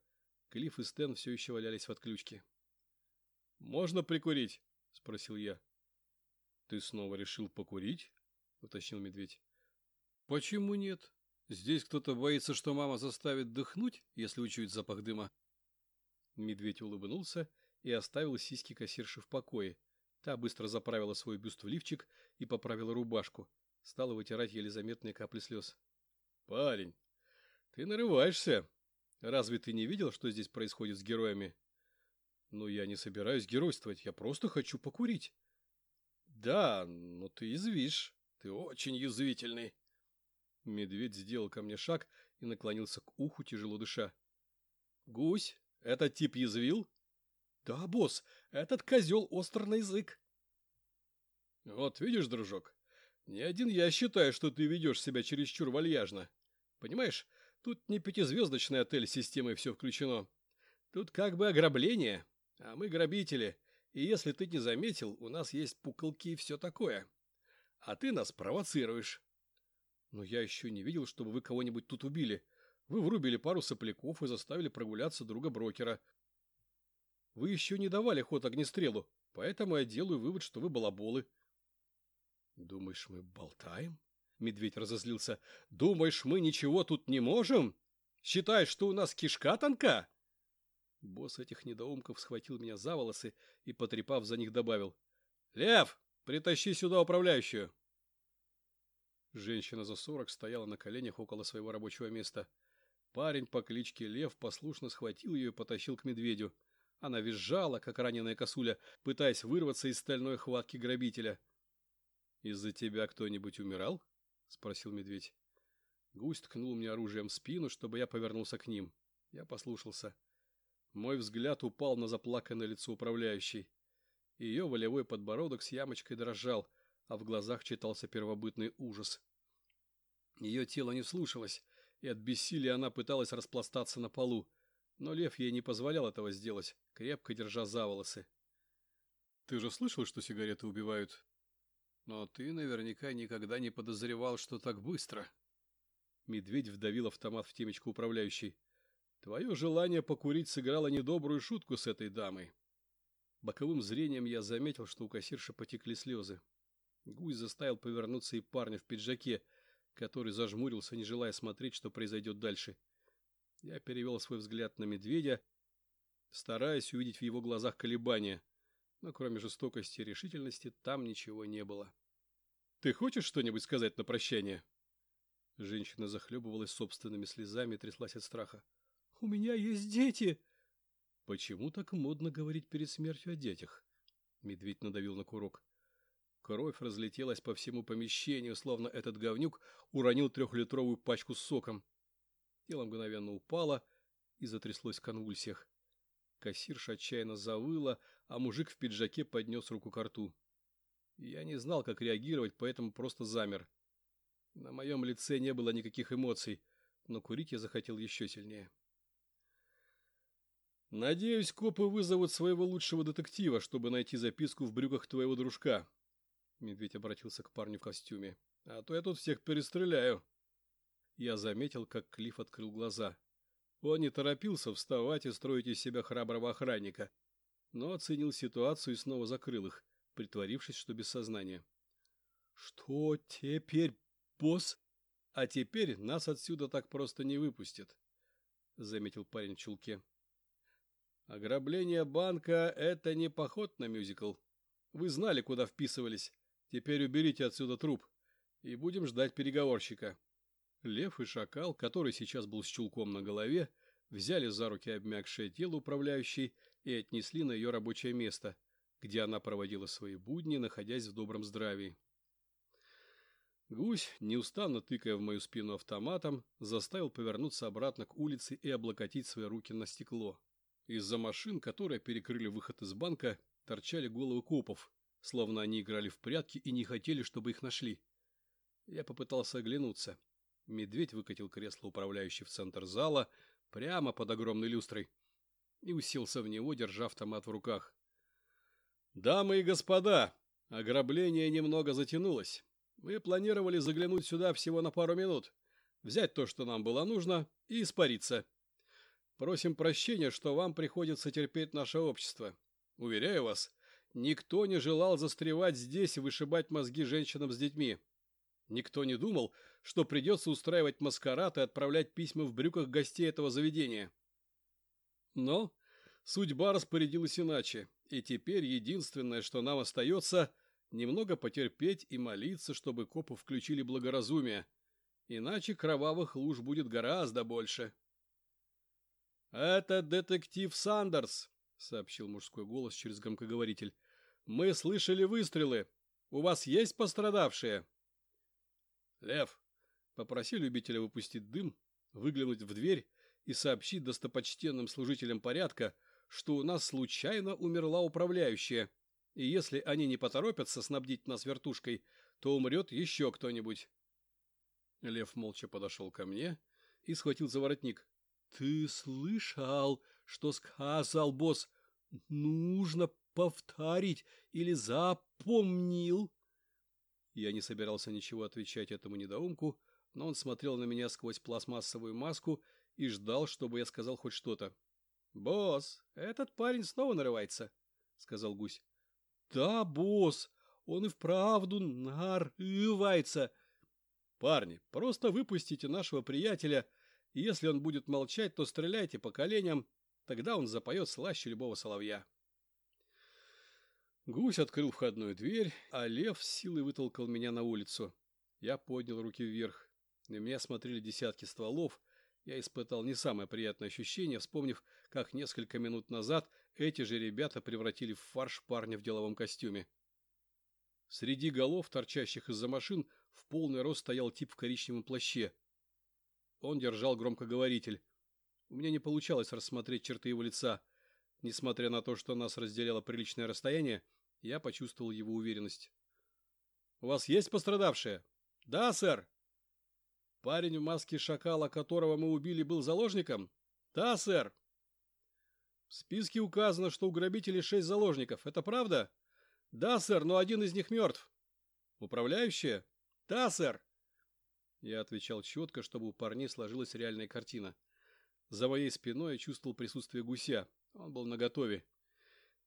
Клифф и Стэн все еще валялись в отключке. «Можно прикурить?» – спросил я. «Ты снова решил покурить?» – уточнил медведь. «Почему нет? Здесь кто-то боится, что мама заставит дыхнуть, если учует запах дыма». Медведь улыбнулся и оставил сиськи кассирши в покое. Та быстро заправила свой бюст в лифчик и поправила рубашку – Стала вытирать еле заметные капли слез. «Парень, ты нарываешься. Разве ты не видел, что здесь происходит с героями?» «Ну, я не собираюсь геройствовать, я просто хочу покурить». «Да, но ты извишь. Ты очень язвительный». Медведь сделал ко мне шаг и наклонился к уху, тяжело дыша. «Гусь, этот тип язвил?» «Да, босс, этот козел остр на язык». «Вот видишь, дружок, не один я считаю, что ты ведешь себя чересчур вальяжно. Понимаешь, тут не пятизвездочный отель с системой все включено. Тут как бы ограбление, а мы грабители. И если ты не заметил, у нас есть пуколки и все такое. А ты нас провоцируешь. Но я еще не видел, чтобы вы кого-нибудь тут убили. Вы врубили пару сопляков и заставили прогуляться друга брокера. Вы еще не давали ход огнестрелу, поэтому я делаю вывод, что вы балаболы. «Думаешь, мы болтаем?» Медведь разозлился. «Думаешь, мы ничего тут не можем? Считаешь, что у нас кишка тонка?» Босс этих недоумков схватил меня за волосы и, потрепав за них, добавил. «Лев, притащи сюда управляющую!» Женщина за сорок стояла на коленях около своего рабочего места. Парень по кличке Лев послушно схватил ее и потащил к медведю. Она визжала, как раненая косуля, пытаясь вырваться из стальной хватки грабителя. «Из-за тебя кто-нибудь умирал?» — спросил медведь. Гусь ткнул мне оружием в спину, чтобы я повернулся к ним. Я послушался. Мой взгляд упал на заплаканное лицо управляющей. Ее волевой подбородок с ямочкой дрожал, а в глазах читался первобытный ужас. Ее тело не слушалось, и от бессилия она пыталась распластаться на полу, но лев ей не позволял этого сделать, крепко держа за волосы. «Ты же слышал, что сигареты убивают?» «Но ты наверняка никогда не подозревал, что так быстро». Медведь вдавил автомат в темечко управляющей. Твое желание покурить сыграло недобрую шутку с этой дамой. Боковым зрением я заметил, что у кассирши потекли слезы. Гусь заставил повернуться и парня в пиджаке, который зажмурился, не желая смотреть, что произойдет дальше. Я перевел свой взгляд на медведя, стараясь увидеть в его глазах колебания, но кроме жестокости и решительности там ничего не было. «Ты хочешь что-нибудь сказать на прощание?» Женщина захлебывалась собственными слезами и тряслась от страха. У меня есть дети!» «Почему так модно говорить перед смертью о детях?» Медведь надавил на курок. Кровь разлетелась по всему помещению, словно этот говнюк уронил трехлитровую пачку с соком. Тело мгновенно упало и затряслось в конвульсиях. Кассирша отчаянно завыла, а мужик в пиджаке поднес руку к рту. Я не знал, как реагировать, поэтому просто замер. На моем лице не было никаких эмоций, но курить я захотел еще сильнее. Надеюсь, копы вызовут своего лучшего детектива, чтобы найти записку в брюках твоего дружка. Медведь обратился к парню в костюме. А то я тут всех перестреляю. Я заметил, как Клифф открыл глаза. Он не торопился вставать и строить из себя храброго охранника, но оценил ситуацию и снова закрыл их, притворившись, что без сознания. «Что теперь, босс?» «А теперь нас отсюда так просто не выпустят», — заметил парень в чулке. Ограбление банка – это не поход на мюзикл. Вы знали, куда вписывались. Теперь уберите отсюда труп. И будем ждать переговорщика. Лев и шакал, который сейчас был с чулком на голове, взяли за руки обмякшее тело управляющей и отнесли на ее рабочее место, где она проводила свои будни, находясь в добром здравии. Гусь, неустанно тыкая в мою спину автоматом, заставил повернуться обратно к улице и облокотить свои руки на стекло. Из-за машин, которые перекрыли выход из банка, торчали головы копов, словно они играли в прятки и не хотели, чтобы их нашли. Я попытался оглянуться. Медведь выкатил кресло, управляющий в центр зала, прямо под огромной люстрой, и уселся в него, держа автомат в руках. «Дамы и господа, ограбление немного затянулось. Мы планировали заглянуть сюда всего на пару минут, взять то, что нам было нужно, и испариться. Просим прощения, что вам приходится терпеть наше общество. Уверяю вас, никто не желал застревать здесь и вышибать мозги женщинам с детьми. Никто не думал, что придется устраивать маскарад и отправлять письма в брюках гостей этого заведения. Но судьба распорядилась иначе, и теперь единственное, что нам остается, немного потерпеть и молиться, чтобы копы включили благоразумие. Иначе кровавых луж будет гораздо больше. «Это детектив Сандерс», — сообщил мужской голос через громкоговоритель. «Мы слышали выстрелы. У вас есть пострадавшие?» «Лев, попроси любителя выпустить дым, выглянуть в дверь и сообщить достопочтенным служителям порядка, что у нас случайно умерла управляющая, и если они не поторопятся снабдить нас вертушкой, то умрет еще кто-нибудь». Лев молча подошел ко мне и схватил за воротник. «Ты слышал, что сказал босс? Нужно повторить или запомнил?» Я не собирался ничего отвечать этому недоумку, но он смотрел на меня сквозь пластмассовую маску и ждал, чтобы я сказал хоть что-то. «Босс, этот парень снова нарывается», — сказал гусь. «Да, босс, он и вправду нарывается». «Парни, просто выпустите нашего приятеля», если он будет молчать, то стреляйте по коленям. Тогда он запоет слаще любого соловья. Гусь открыл входную дверь, а лев с силой вытолкал меня на улицу. Я поднял руки вверх. На меня смотрели десятки стволов. Я испытал не самое приятное ощущение, вспомнив, как несколько минут назад эти же ребята превратили в фарш парня в деловом костюме. Среди голов, торчащих из-за машин, в полный рост стоял тип в коричневом плаще. Он держал громкоговоритель. У меня не получалось рассмотреть черты его лица. Несмотря на то, что нас разделяло приличное расстояние, я почувствовал его уверенность. «У вас есть пострадавшие?» «Да, сэр». «Парень в маске шакала, которого мы убили, был заложником?» «Да, сэр». «В списке указано, что у грабителей шесть заложников. Это правда?» «Да, сэр, но один из них мертв». «Управляющая?» «Да, сэр». Я отвечал четко, чтобы у парней сложилась реальная картина. За моей спиной я чувствовал присутствие гуся. Он был наготове.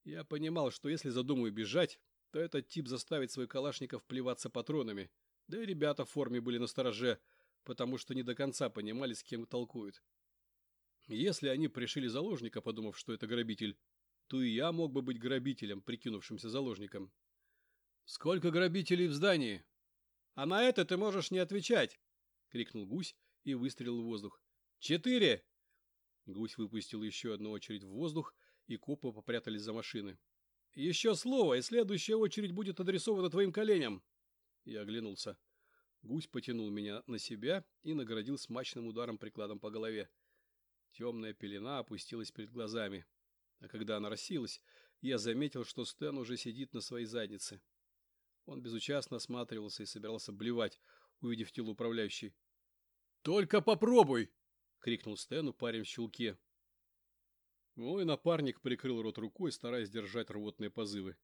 Я понимал, что если задумаю бежать, то этот тип заставит свой калашников плеваться патронами. Да и ребята в форме были на стороже, потому что не до конца понимали, с кем толкуют. Если они пришили заложника, подумав, что это грабитель, то и я мог бы быть грабителем, прикинувшимся заложником. «Сколько грабителей в здании?» «А на это ты можешь не отвечать!» — крикнул гусь и выстрелил в воздух. «Четыре!» Гусь выпустил еще одну очередь в воздух, и копы попрятались за машины. «Еще слово, и следующая очередь будет адресована твоим коленям!» Я оглянулся. Гусь потянул меня на себя и наградил смачным ударом прикладом по голове. Темная пелена опустилась перед глазами. А когда она рассеялась, я заметил, что Стэн уже сидит на своей заднице. Он безучастно осматривался и собирался блевать, увидев тело управляющей. «Только попробуй!» — крикнул Стэну парень в щелке. Мой напарник прикрыл рот рукой, стараясь держать рвотные позывы.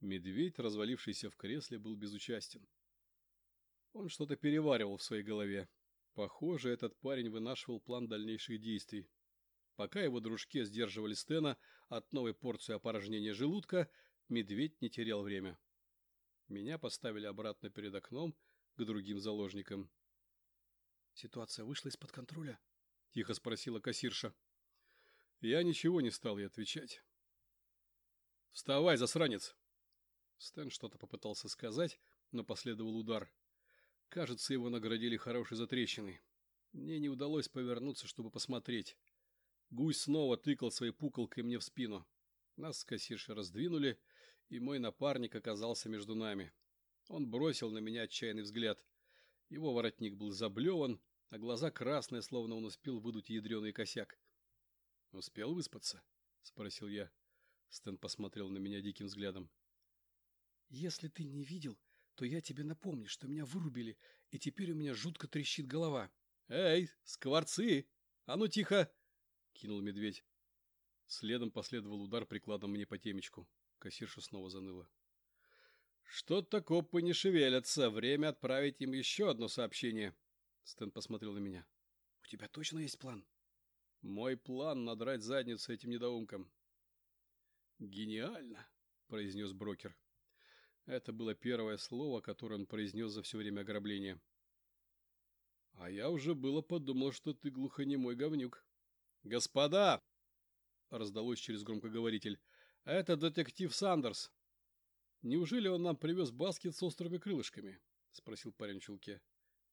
Медведь, развалившийся в кресле, был безучастен. Он что-то переваривал в своей голове. Похоже, этот парень вынашивал план дальнейших действий. Пока его дружки сдерживали Стена от новой порции опорожнения желудка, медведь не терял время. Меня поставили обратно перед окном к другим заложникам. «Ситуация вышла из-под контроля?» – тихо спросила кассирша. Я ничего не стал ей отвечать. «Вставай, засранец!» Стэн что-то попытался сказать, но последовал удар. Кажется, его наградили хорошей затрещиной. Мне не удалось повернуться, чтобы посмотреть. Гусь снова тыкал своей пуколкой мне в спину. Нас с кассиршей раздвинули, и мой напарник оказался между нами. Он бросил на меня отчаянный взгляд. Его воротник был заблеван, а глаза красные, словно он успел выдуть ядреный косяк. «Успел выспаться?» — спросил я. Стэн посмотрел на меня диким взглядом. Если ты не видел, то я тебе напомню, что меня вырубили, и теперь у меня жутко трещит голова. Эй, скворцы! А ну тихо! Кинул медведь. Следом последовал удар прикладом мне по темечку. Кассирша снова заныла. Что-то копы не шевелятся. Время отправить им еще одно сообщение. Стэн посмотрел на меня. У тебя точно есть план? Мой план — надрать задницу этим недоумкам. Гениально, произнес брокер. Это было первое слово, которое он произнес за все время ограбления. А я уже было подумал, что ты глухонемой говнюк. Господа! Раздалось через громкоговоритель. Это детектив Сандерс. Неужели он нам привез баскет с острыми крылышками? Спросил парень в чулке.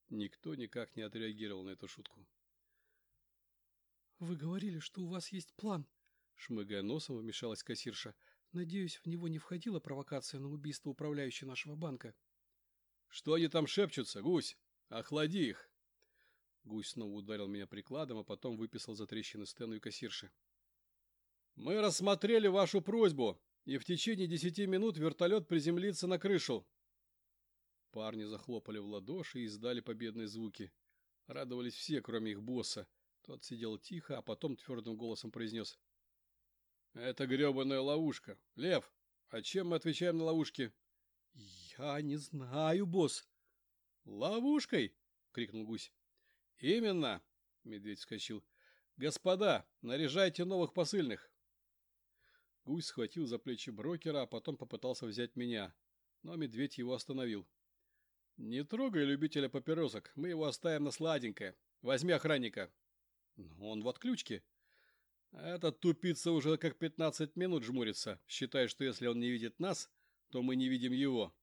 Никто никак не отреагировал на эту шутку. «Вы говорили, что у вас есть план», — шмыгая носом вмешалась кассирша. Надеюсь, в него не входила провокация на убийство управляющей нашего банка. Что они там шепчутся, гусь? Охлади их. Гусь снова ударил меня прикладом, а потом выписал за трещины Стэну и кассирши. Мы рассмотрели вашу просьбу, и в течение десяти минут вертолет приземлится на крышу. Парни захлопали в ладоши и издали победные звуки. Радовались все, кроме их босса. Тот сидел тихо, а потом твердым голосом произнес — это гребаная ловушка. Лев, а чем мы отвечаем на ловушки? Я не знаю, босс. Ловушкой? крикнул гусь. Именно, медведь вскочил. Господа, наряжайте новых посыльных. Гусь схватил за плечи брокера, а потом попытался взять меня, но медведь его остановил. «Не трогай любителя папиросок, мы его оставим на сладенькое. Возьми охранника». «Но он в отключке». Этот тупица уже как 15 минут жмурится, считая, что если он не видит нас, то мы не видим его.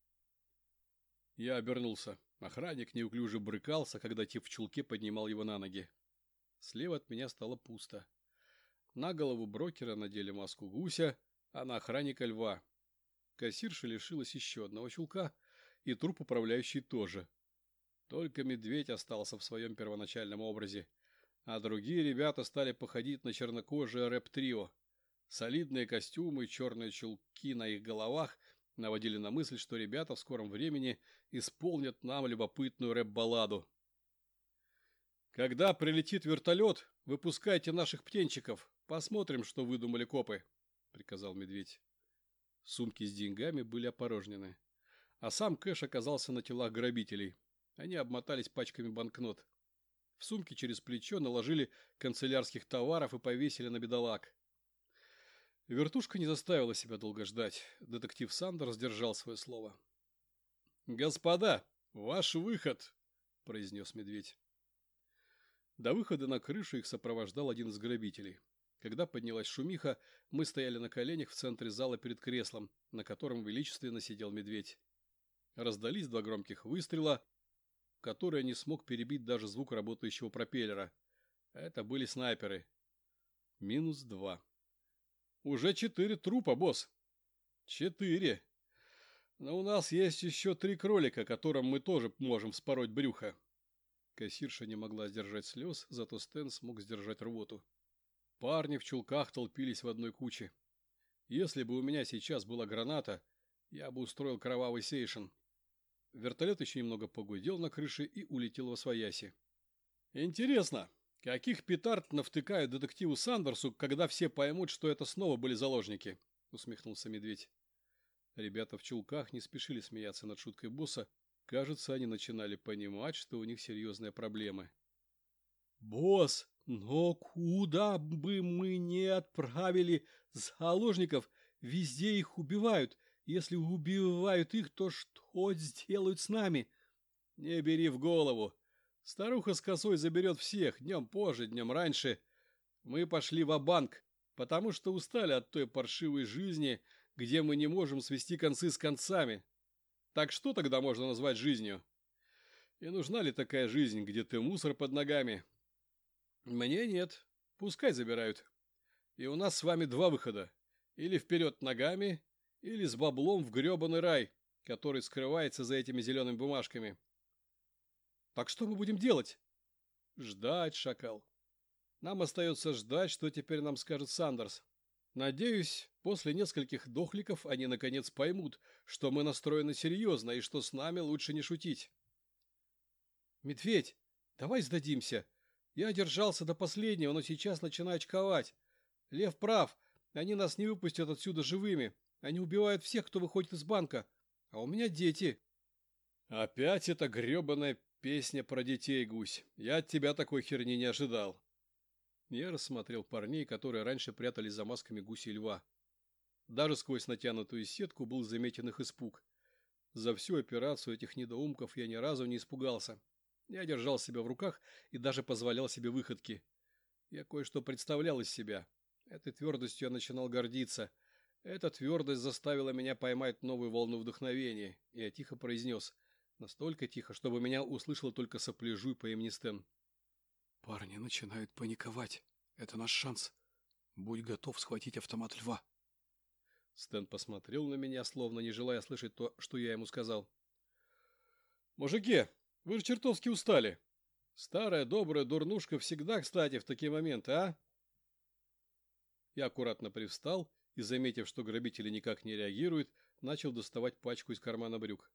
Я обернулся. Охранник неуклюже брыкался, когда тип в чулке поднимал его на ноги. Слева от меня стало пусто. На голову брокера надели маску гуся, а на охранника льва. Кассирша лишилась еще одного чулка, и труп управляющий тоже. Только медведь остался в своем первоначальном образе, а другие ребята стали походить на чернокожие рэп-трио. Солидные костюмы и черные чулки на их головах наводили на мысль, что ребята в скором времени исполнят нам любопытную рэп-балладу. «Когда прилетит вертолет, выпускайте наших птенчиков. Посмотрим, что выдумали копы», — приказал медведь. Сумки с деньгами были опорожнены. А сам кэш оказался на телах грабителей. Они обмотались пачками банкнот. В сумке через плечо наложили канцелярских товаров и повесили на бедолаг. Вертушка не заставила себя долго ждать. Детектив Сандер сдержал свое слово. «Господа, ваш выход!» – произнес медведь. До выхода на крышу их сопровождал один из грабителей. Когда поднялась шумиха, мы стояли на коленях в центре зала перед креслом, на котором величественно сидел медведь. Раздались два громких выстрела, который не смог перебить даже звук работающего пропеллера. Это были снайперы. Минус два. Уже четыре трупа, босс. Четыре. Но у нас есть еще три кролика, которым мы тоже можем вспороть брюхо. Кассирша не могла сдержать слез, зато Стэн смог сдержать рвоту. Парни в чулках толпились в одной куче. Если бы у меня сейчас была граната, я бы устроил кровавый сейшен. Вертолет еще немного погудел на крыше и улетел во свояси. Интересно, каких петард навтыкают детективу Сандерсу, когда все поймут, что это снова были заложники? Усмехнулся медведь. Ребята в чулках не спешили смеяться над шуткой босса. Кажется, они начинали понимать, что у них серьезные проблемы. «Босс, но куда бы мы ни отправили заложников, везде их убивают. Если убивают их, то что сделают с нами? Не бери в голову. Старуха с косой заберет всех, днем позже, днем раньше. Мы пошли в банк потому что устали от той паршивой жизни, где мы не можем свести концы с концами. Так что тогда можно назвать жизнью? И нужна ли такая жизнь, где ты мусор под ногами? Мне нет. Пускай забирают. И у нас с вами два выхода. Или вперед ногами, или с баблом в гребаный рай, который скрывается за этими зелеными бумажками. Так что мы будем делать? Ждать, шакал. Нам остается ждать, что теперь нам скажет Сандерс. Надеюсь, после нескольких дохликов они наконец поймут, что мы настроены серьезно и что с нами лучше не шутить. Медведь, давай сдадимся. Я держался до последнего, но сейчас начинаю очковать. Лев прав, они нас не выпустят отсюда живыми. Они убивают всех, кто выходит из банка. А у меня дети. Опять эта гребаная песня про детей, гусь. Я от тебя такой херни не ожидал. Я рассмотрел парней, которые раньше прятались за масками гуси и льва. Даже сквозь натянутую сетку был заметен их испуг. За всю операцию этих недоумков я ни разу не испугался. Я держал себя в руках и даже позволял себе выходки. Я кое-что представлял из себя. Этой твердостью я начинал гордиться – эта твердость заставила меня поймать новую волну вдохновения, и я тихо произнес, настолько тихо, чтобы меня услышал только сопляжуй по имени Стэн. «Парни начинают паниковать. Это наш шанс. Будь готов схватить автомат льва». Стэн посмотрел на меня, словно не желая слышать то, что я ему сказал. «Мужики, вы же чертовски устали. Старая добрая дурнушка всегда кстати в такие моменты, а?» Я аккуратно привстал и, заметив, что грабители никак не реагируют, начал доставать пачку из кармана брюк.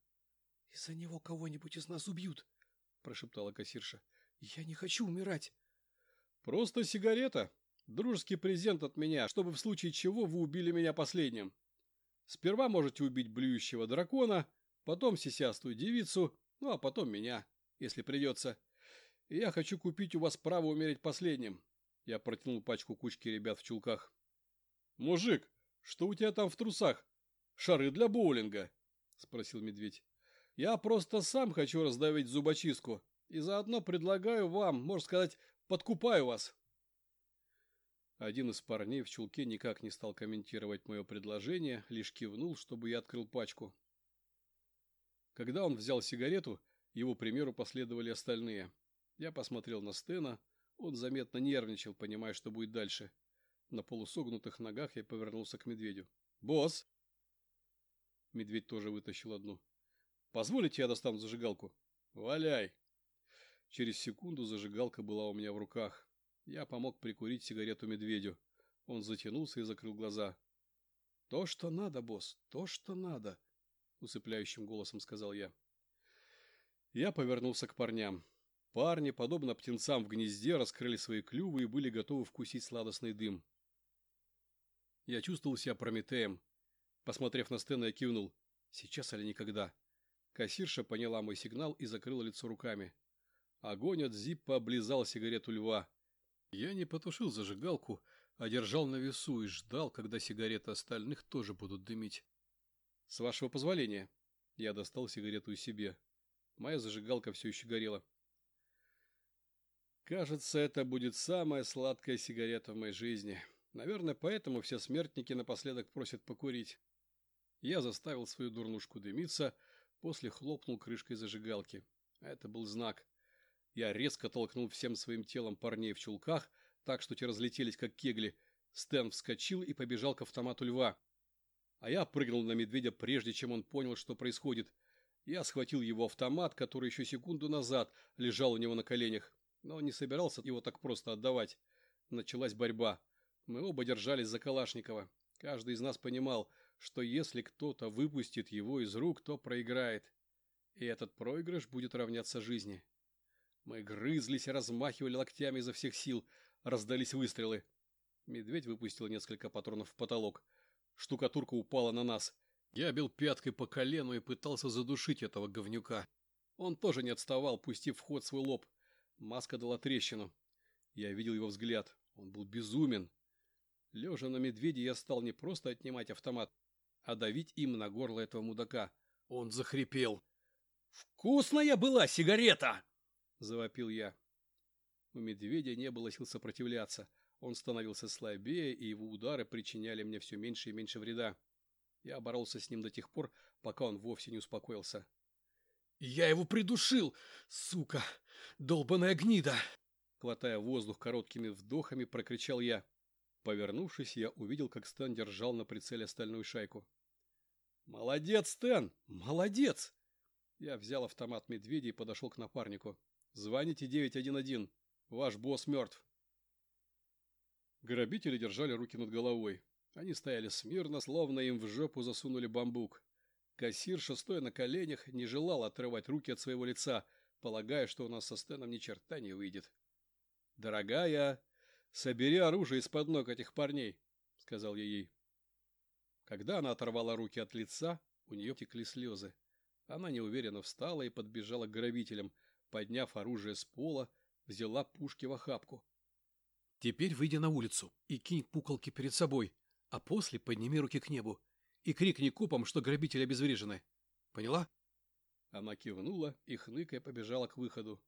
«Из-за него кого-нибудь из нас убьют», – прошептала кассирша. «Я не хочу умирать». «Просто сигарета. Дружеский презент от меня, чтобы в случае чего вы убили меня последним. Сперва можете убить блюющего дракона, потом сисястую девицу, ну а потом меня, если придется. Я хочу купить у вас право умереть последним». Я протянул пачку кучки ребят в чулках. «Мужик, что у тебя там в трусах? Шары для боулинга?» – спросил медведь. «Я просто сам хочу раздавить зубочистку и заодно предлагаю вам, можно сказать, подкупаю вас». Один из парней в чулке никак не стал комментировать мое предложение, лишь кивнул, чтобы я открыл пачку. Когда он взял сигарету, его примеру последовали остальные. Я посмотрел на Стена, он заметно нервничал, понимая, что будет дальше. На полусогнутых ногах я повернулся к медведю. «Босс!» Медведь тоже вытащил одну. «Позволите я достану зажигалку?» «Валяй!» Через секунду зажигалка была у меня в руках. Я помог прикурить сигарету медведю. Он затянулся и закрыл глаза. «То, что надо, босс, то, что надо!» Усыпляющим голосом сказал я. Я повернулся к парням. Парни, подобно птенцам в гнезде, раскрыли свои клювы и были готовы вкусить сладостный дым. Я чувствовал себя Прометеем. Посмотрев на Стэна, я кивнул. Сейчас или никогда. Кассирша поняла мой сигнал и закрыла лицо руками. Огонь от зиппа облизал сигарету льва. Я не потушил зажигалку, а держал на весу и ждал, когда сигареты остальных тоже будут дымить. С вашего позволения. Я достал сигарету и себе. Моя зажигалка все еще горела. Кажется, это будет самая сладкая сигарета в моей жизни. Наверное, поэтому все смертники напоследок просят покурить. Я заставил свою дурнушку дымиться, после хлопнул крышкой зажигалки. Это был знак. Я резко толкнул всем своим телом парней в чулках, так что те разлетелись, как кегли. Стэн вскочил и побежал к автомату льва. А я прыгнул на медведя, прежде чем он понял, что происходит. Я схватил его автомат, который еще секунду назад лежал у него на коленях, но не собирался его так просто отдавать. Началась борьба. Мы оба держались за Калашникова. Каждый из нас понимал, что если кто-то выпустит его из рук, то проиграет. И этот проигрыш будет равняться жизни. Мы грызлись и размахивали локтями изо всех сил. Раздались выстрелы. Медведь выпустил несколько патронов в потолок. Штукатурка упала на нас. Я бил пяткой по колену и пытался задушить этого говнюка. Он тоже не отставал, пустив в ход свой лоб. Маска дала трещину. Я видел его взгляд. Он был безумен. Лежа на медведе, я стал не просто отнимать автомат, а давить им на горло этого мудака. Он захрипел. «Вкусная была сигарета!» – завопил я. У медведя не было сил сопротивляться. Он становился слабее, и его удары причиняли мне все меньше и меньше вреда. Я боролся с ним до тех пор, пока он вовсе не успокоился. «Я его придушил, сука! Долбаная гнида!» Хватая воздух короткими вдохами, прокричал я. Повернувшись, я увидел, как Стэн держал на прицеле остальную шайку. «Молодец, Стэн! Молодец!» Я взял автомат медведя и подошел к напарнику. «Звоните 911. Ваш босс мертв». Грабители держали руки над головой. Они стояли смирно, словно им в жопу засунули бамбук. Кассирша, стоя на коленях, не желал отрывать руки от своего лица, полагая, что у нас со Стэном ни черта не выйдет. «Дорогая, собери оружие из-под ног этих парней», — сказал я ей. Когда она оторвала руки от лица, у нее текли слезы. Она неуверенно встала и подбежала к грабителям, подняв оружие с пола, взяла пушки в охапку. «Теперь выйди на улицу и кинь пуколки перед собой, а после подними руки к небу и крикни купам, что грабители обезврежены. Поняла?» Она кивнула и, хныкая, побежала к выходу.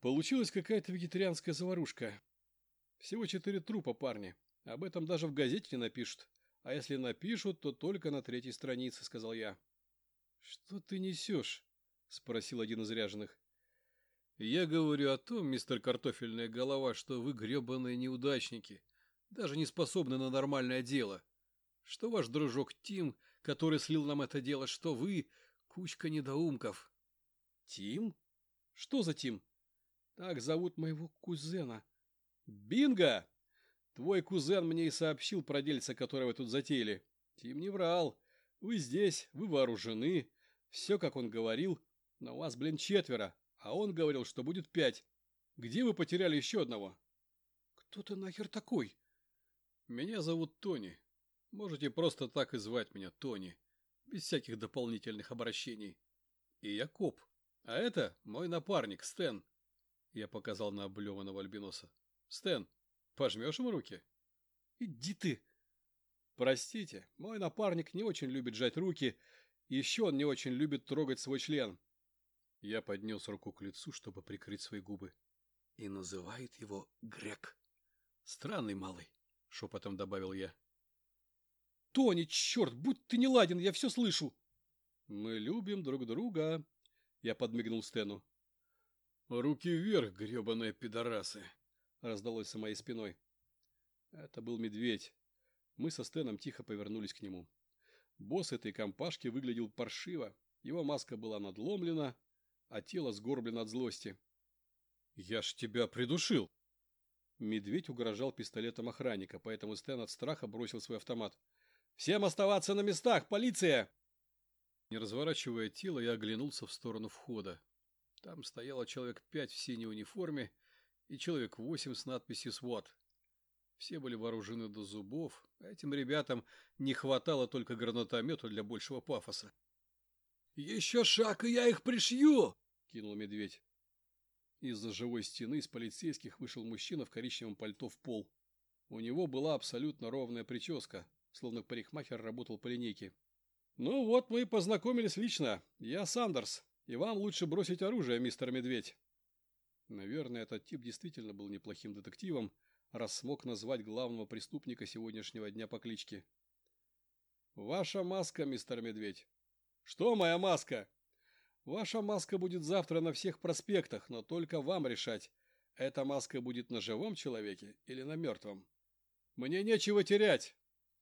Получилась какая-то вегетарианская заварушка. Всего четыре трупа, парни. Об этом даже в газете не напишут. А если напишут, то только на третьей странице, сказал я. Что ты несешь? Спросил один из ряженых. Я говорю о том, мистер Картофельная голова, что вы гребаные неудачники, даже не способны на нормальное дело. Что ваш дружок Тим, который слил нам это дело, что вы кучка недоумков. Тим? Что за Тим? Так зовут моего кузена. Бинго! Твой кузен мне и сообщил про дельца, которого вы тут затеяли. Тим не врал. Вы здесь, вы вооружены. Все, как он говорил. Но у вас, блин, четверо. А он говорил, что будет пять. Где вы потеряли еще одного? Кто ты нахер такой? Меня зовут Тони. Можете просто так и звать меня Тони. Без всяких дополнительных обращений. И я коп. А это мой напарник, Стэн. Я показал на облеванного альбиноса. «Стэн, пожмешь ему руки?» «Иди ты!» «Простите, мой напарник не очень любит жать руки, еще он не очень любит трогать свой член». Я поднес руку к лицу, чтобы прикрыть свои губы. И называет его Грек. Странный малый, шепотом добавил я. Тони, черт, будь ты не ладен, я все слышу. Мы любим друг друга, я подмигнул Стэну. Руки вверх, гребаные пидорасы, раздалось за моей спиной. Это был медведь. Мы со Стэном тихо повернулись к нему. Босс этой компашки выглядел паршиво, его маска была надломлена, а тело сгорблено от злости. «Я ж тебя придушил!» Медведь угрожал пистолетом охранника, поэтому Стэн от страха бросил свой автомат. «Всем оставаться на местах! Полиция!» Не разворачивая тело, я оглянулся в сторону входа. Там стояло человек пять в синей униформе и человек восемь с надписью «СВОТ». Все были вооружены до зубов, а этим ребятам не хватало только гранатомета для большего пафоса. «Еще шаг, и я их пришью!» — кинул медведь. Из-за живой стены из полицейских вышел мужчина в коричневом пальто в пол. У него была абсолютно ровная прическа, словно парикмахер работал по линейке. «Ну вот мы и познакомились лично. Я Сандерс, и вам лучше бросить оружие, мистер Медведь». Наверное, этот тип действительно был неплохим детективом, раз смог назвать главного преступника сегодняшнего дня по кличке. «Ваша маска, мистер Медведь». «Что моя маска?» «Ваша маска будет завтра на всех проспектах, но только вам решать, эта маска будет на живом человеке или на мертвом». «Мне нечего терять!»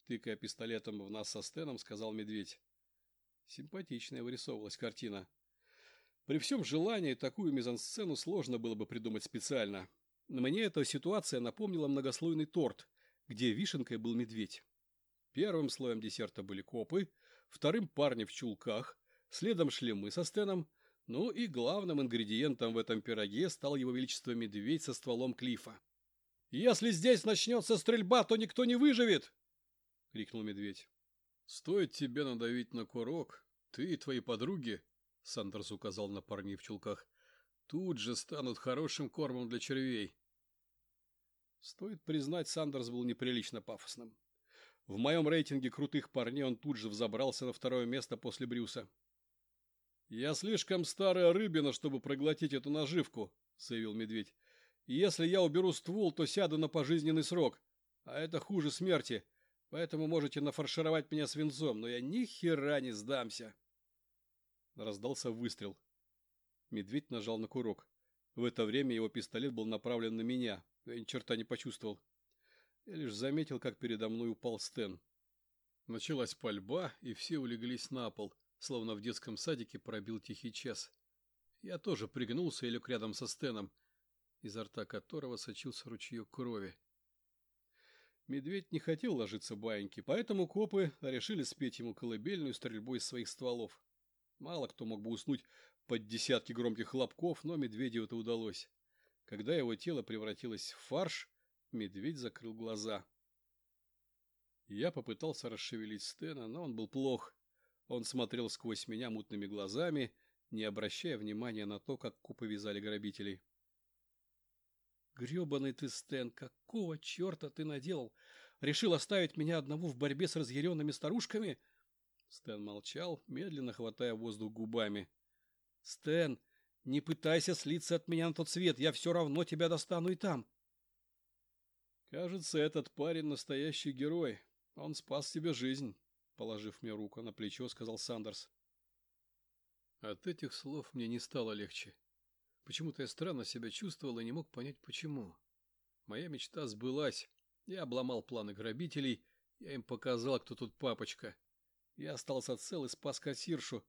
Тыкая пистолетом в нас со Стеном, сказал Медведь. Симпатичная вырисовывалась картина. При всем желании такую мизансцену сложно было бы придумать специально. Мне эта ситуация напомнила многослойный торт, где вишенкой был медведь. Первым слоем десерта были копы, вторым парни в чулках, следом шли мы со Стеном, ну и главным ингредиентом в этом пироге стал его величество медведь со стволом клифа. «Если здесь начнется стрельба, то никто не выживет!» — крикнул медведь. «Стоит тебе надавить на курок, ты и твои подруги, — Сандерс указал на парней в чулках, — тут же станут хорошим кормом для червей. Стоит признать, Сандерс был неприлично пафосным. В моем рейтинге крутых парней он тут же взобрался на второе место после Брюса. «Я слишком старая рыбина, чтобы проглотить эту наживку», — заявил медведь. «Если я уберу ствол, то сяду на пожизненный срок, а это хуже смерти, поэтому можете нафаршировать меня свинцом, но я ни хера не сдамся». Раздался выстрел. Медведь нажал на курок. В это время его пистолет был направлен на меня. Я ни черта не почувствовал. Я лишь заметил, как передо мной упал Стэн. Началась пальба, и все улеглись на пол, словно в детском садике пробил тихий час. Я тоже пригнулся и лег рядом со Стэном, изо рта которого сочился ручеек крови. Медведь не хотел ложиться баиньки, поэтому копы решили спеть ему колыбельную стрельбой из своих стволов. Мало кто мог бы уснуть под десятки громких хлопков, но медведю это удалось. Когда его тело превратилось в фарш, медведь закрыл глаза. Я попытался расшевелить Стена, но он был плох. Он смотрел сквозь меня мутными глазами, не обращая внимания на то, как купы вязали грабителей. «Гребаный ты, Стэн, какого черта ты наделал? Решил оставить меня одного в борьбе с разъяренными старушками?» Стэн молчал, медленно хватая воздух губами. «Стэн, не пытайся слиться от меня на тот свет, я все равно тебя достану и там. Кажется, этот парень настоящий герой. Он спас тебе жизнь, положив мне руку на плечо, сказал Сандерс. От этих слов мне не стало легче. Почему-то я странно себя чувствовал и не мог понять, почему. Моя мечта сбылась. Я обломал планы грабителей, я им показал, кто тут папочка. Я остался цел и спас кассиршу,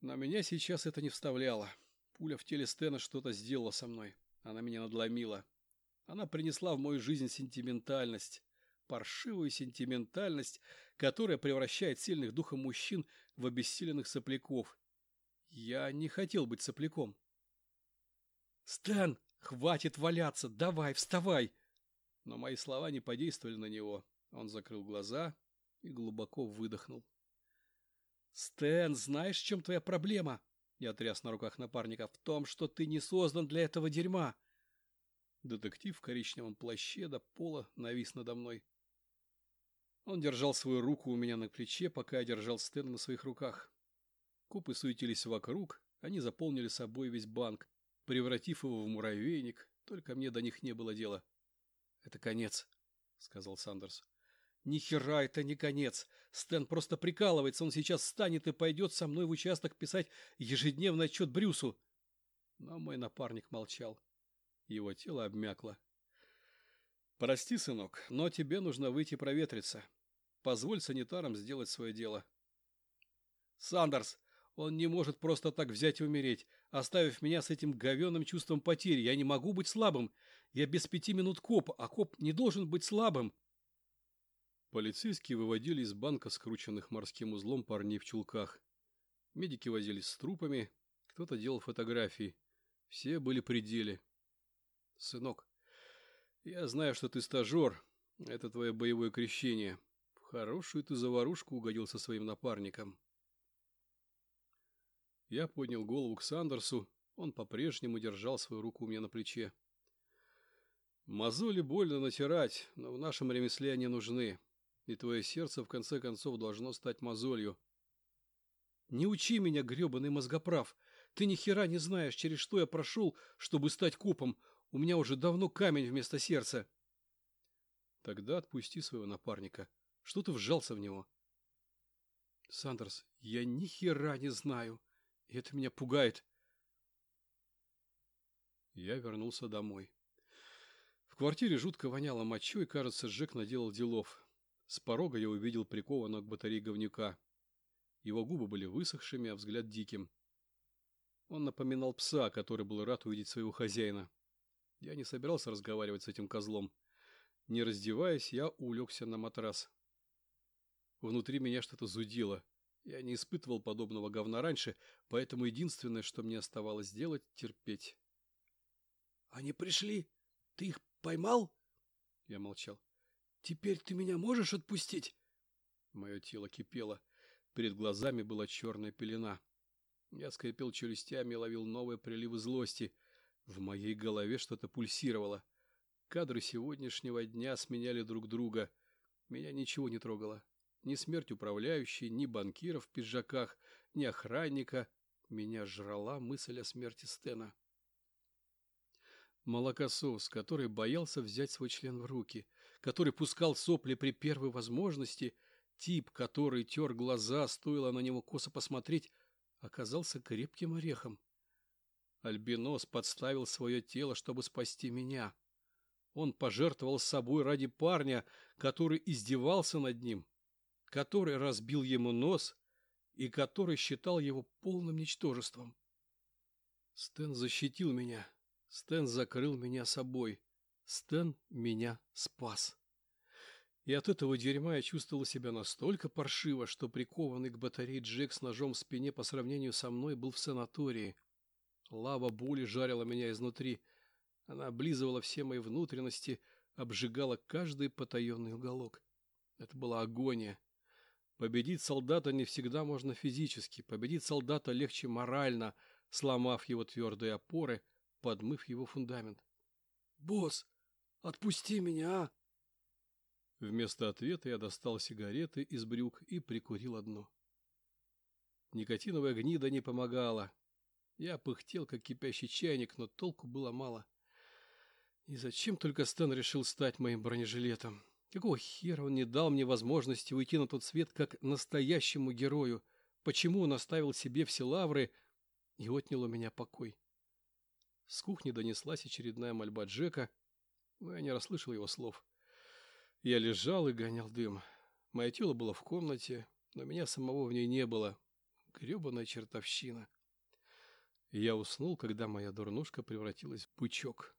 но меня сейчас это не вставляло. Пуля в теле Стена что-то сделала со мной. Она меня надломила. Она принесла в мою жизнь сентиментальность. Паршивую сентиментальность, которая превращает сильных духом мужчин в обессиленных сопляков. Я не хотел быть сопляком. «Стэн, хватит валяться! Давай, вставай!» Но мои слова не подействовали на него. Он закрыл глаза и глубоко выдохнул. «Стэн, знаешь, в чем твоя проблема?» Я тряс на руках напарника. «В том, что ты не создан для этого дерьма!» Детектив в коричневом плаще до пола навис надо мной. Он держал свою руку у меня на плече, пока я держал Стэна на своих руках. Купы суетились вокруг, они заполнили собой весь банк, превратив его в муравейник, только мне до них не было дела. Это конец, сказал Сандерс. Ни хера это не конец. Стэн просто прикалывается. Он сейчас встанет и пойдет со мной в участок писать ежедневный отчет Брюсу. Но мой напарник молчал. Его тело обмякло. Прости, сынок, но тебе нужно выйти проветриться. Позволь санитарам сделать свое дело. Сандерс, он не может просто так взять и умереть, оставив меня с этим говеным чувством потери. Я не могу быть слабым. Я без пяти минут коп, а коп не должен быть слабым. Полицейские выводили из банка скрученных морским узлом парней в чулках. Медики возились с трупами, кто-то делал фотографии. Все были при деле. Сынок, я знаю, что ты стажер. Это твое боевое крещение. Хорошую ты заварушку угодил со своим напарником. Я поднял голову к Сандерсу. Он по-прежнему держал свою руку у меня на плече. Мозоли больно натирать, но в нашем ремесле они нужны. И твое сердце, в конце концов, должно стать мозолью. Не учи меня, гребаный мозгоправ. Ты ни хера не знаешь, через что я прошел, чтобы стать копом. У меня уже давно камень вместо сердца. Тогда отпусти своего напарника. Что ты вжался в него? Сандерс, я ни хера не знаю. И это меня пугает. Я вернулся домой. В квартире жутко воняло мочой, кажется, Джек наделал делов. С порога я увидел прикованного к батарее говнюка. Его губы были высохшими, а взгляд диким. Он напоминал пса, который был рад увидеть своего хозяина. Я не собирался разговаривать с этим козлом. Не раздеваясь, я улегся на матрас. Внутри меня что-то зудило. Я не испытывал подобного говна раньше, поэтому единственное, что мне оставалось сделать, терпеть. «Они пришли? Ты их поймал?» Я молчал. «Теперь ты меня можешь отпустить?» Мое тело кипело. Перед глазами была черная пелена. Я скрипел челюстями и ловил новые приливы злости. В моей голове что-то пульсировало. Кадры сегодняшнего дня сменяли друг друга. Меня ничего не трогало. Ни смерть управляющей, ни банкира в пиджаках, ни охранника. Меня жрала мысль о смерти Стена. Молокосос, который боялся взять свой член в руки, который пускал сопли при первой возможности, тип, который тер глаза, стоило на него косо посмотреть, оказался крепким орехом. Альбинос подставил свое тело, чтобы спасти меня. Он пожертвовал собой ради парня, который издевался над ним который разбил ему нос и который считал его полным ничтожеством. Стэн защитил меня. Стэн закрыл меня собой. Стэн меня спас. И от этого дерьма я чувствовал себя настолько паршиво, что прикованный к батарее Джек с ножом в спине по сравнению со мной был в санатории. Лава боли жарила меня изнутри. Она облизывала все мои внутренности, обжигала каждый потаенный уголок. Это была агония. Победить солдата не всегда можно физически, победить солдата легче морально, сломав его твердые опоры, подмыв его фундамент. «Босс, отпусти меня, а!» Вместо ответа я достал сигареты из брюк и прикурил одну. Никотиновая гнида не помогала. Я пыхтел, как кипящий чайник, но толку было мало. И зачем только Стэн решил стать моим бронежилетом? Какого хера он не дал мне возможности уйти на тот свет как настоящему герою? Почему он оставил себе все лавры и отнял у меня покой? С кухни донеслась очередная мольба Джека, но я не расслышал его слов. Я лежал и гонял дым. Мое тело было в комнате, но меня самого в ней не было. Гребаная чертовщина. Я уснул, когда моя дурнушка превратилась в пучок.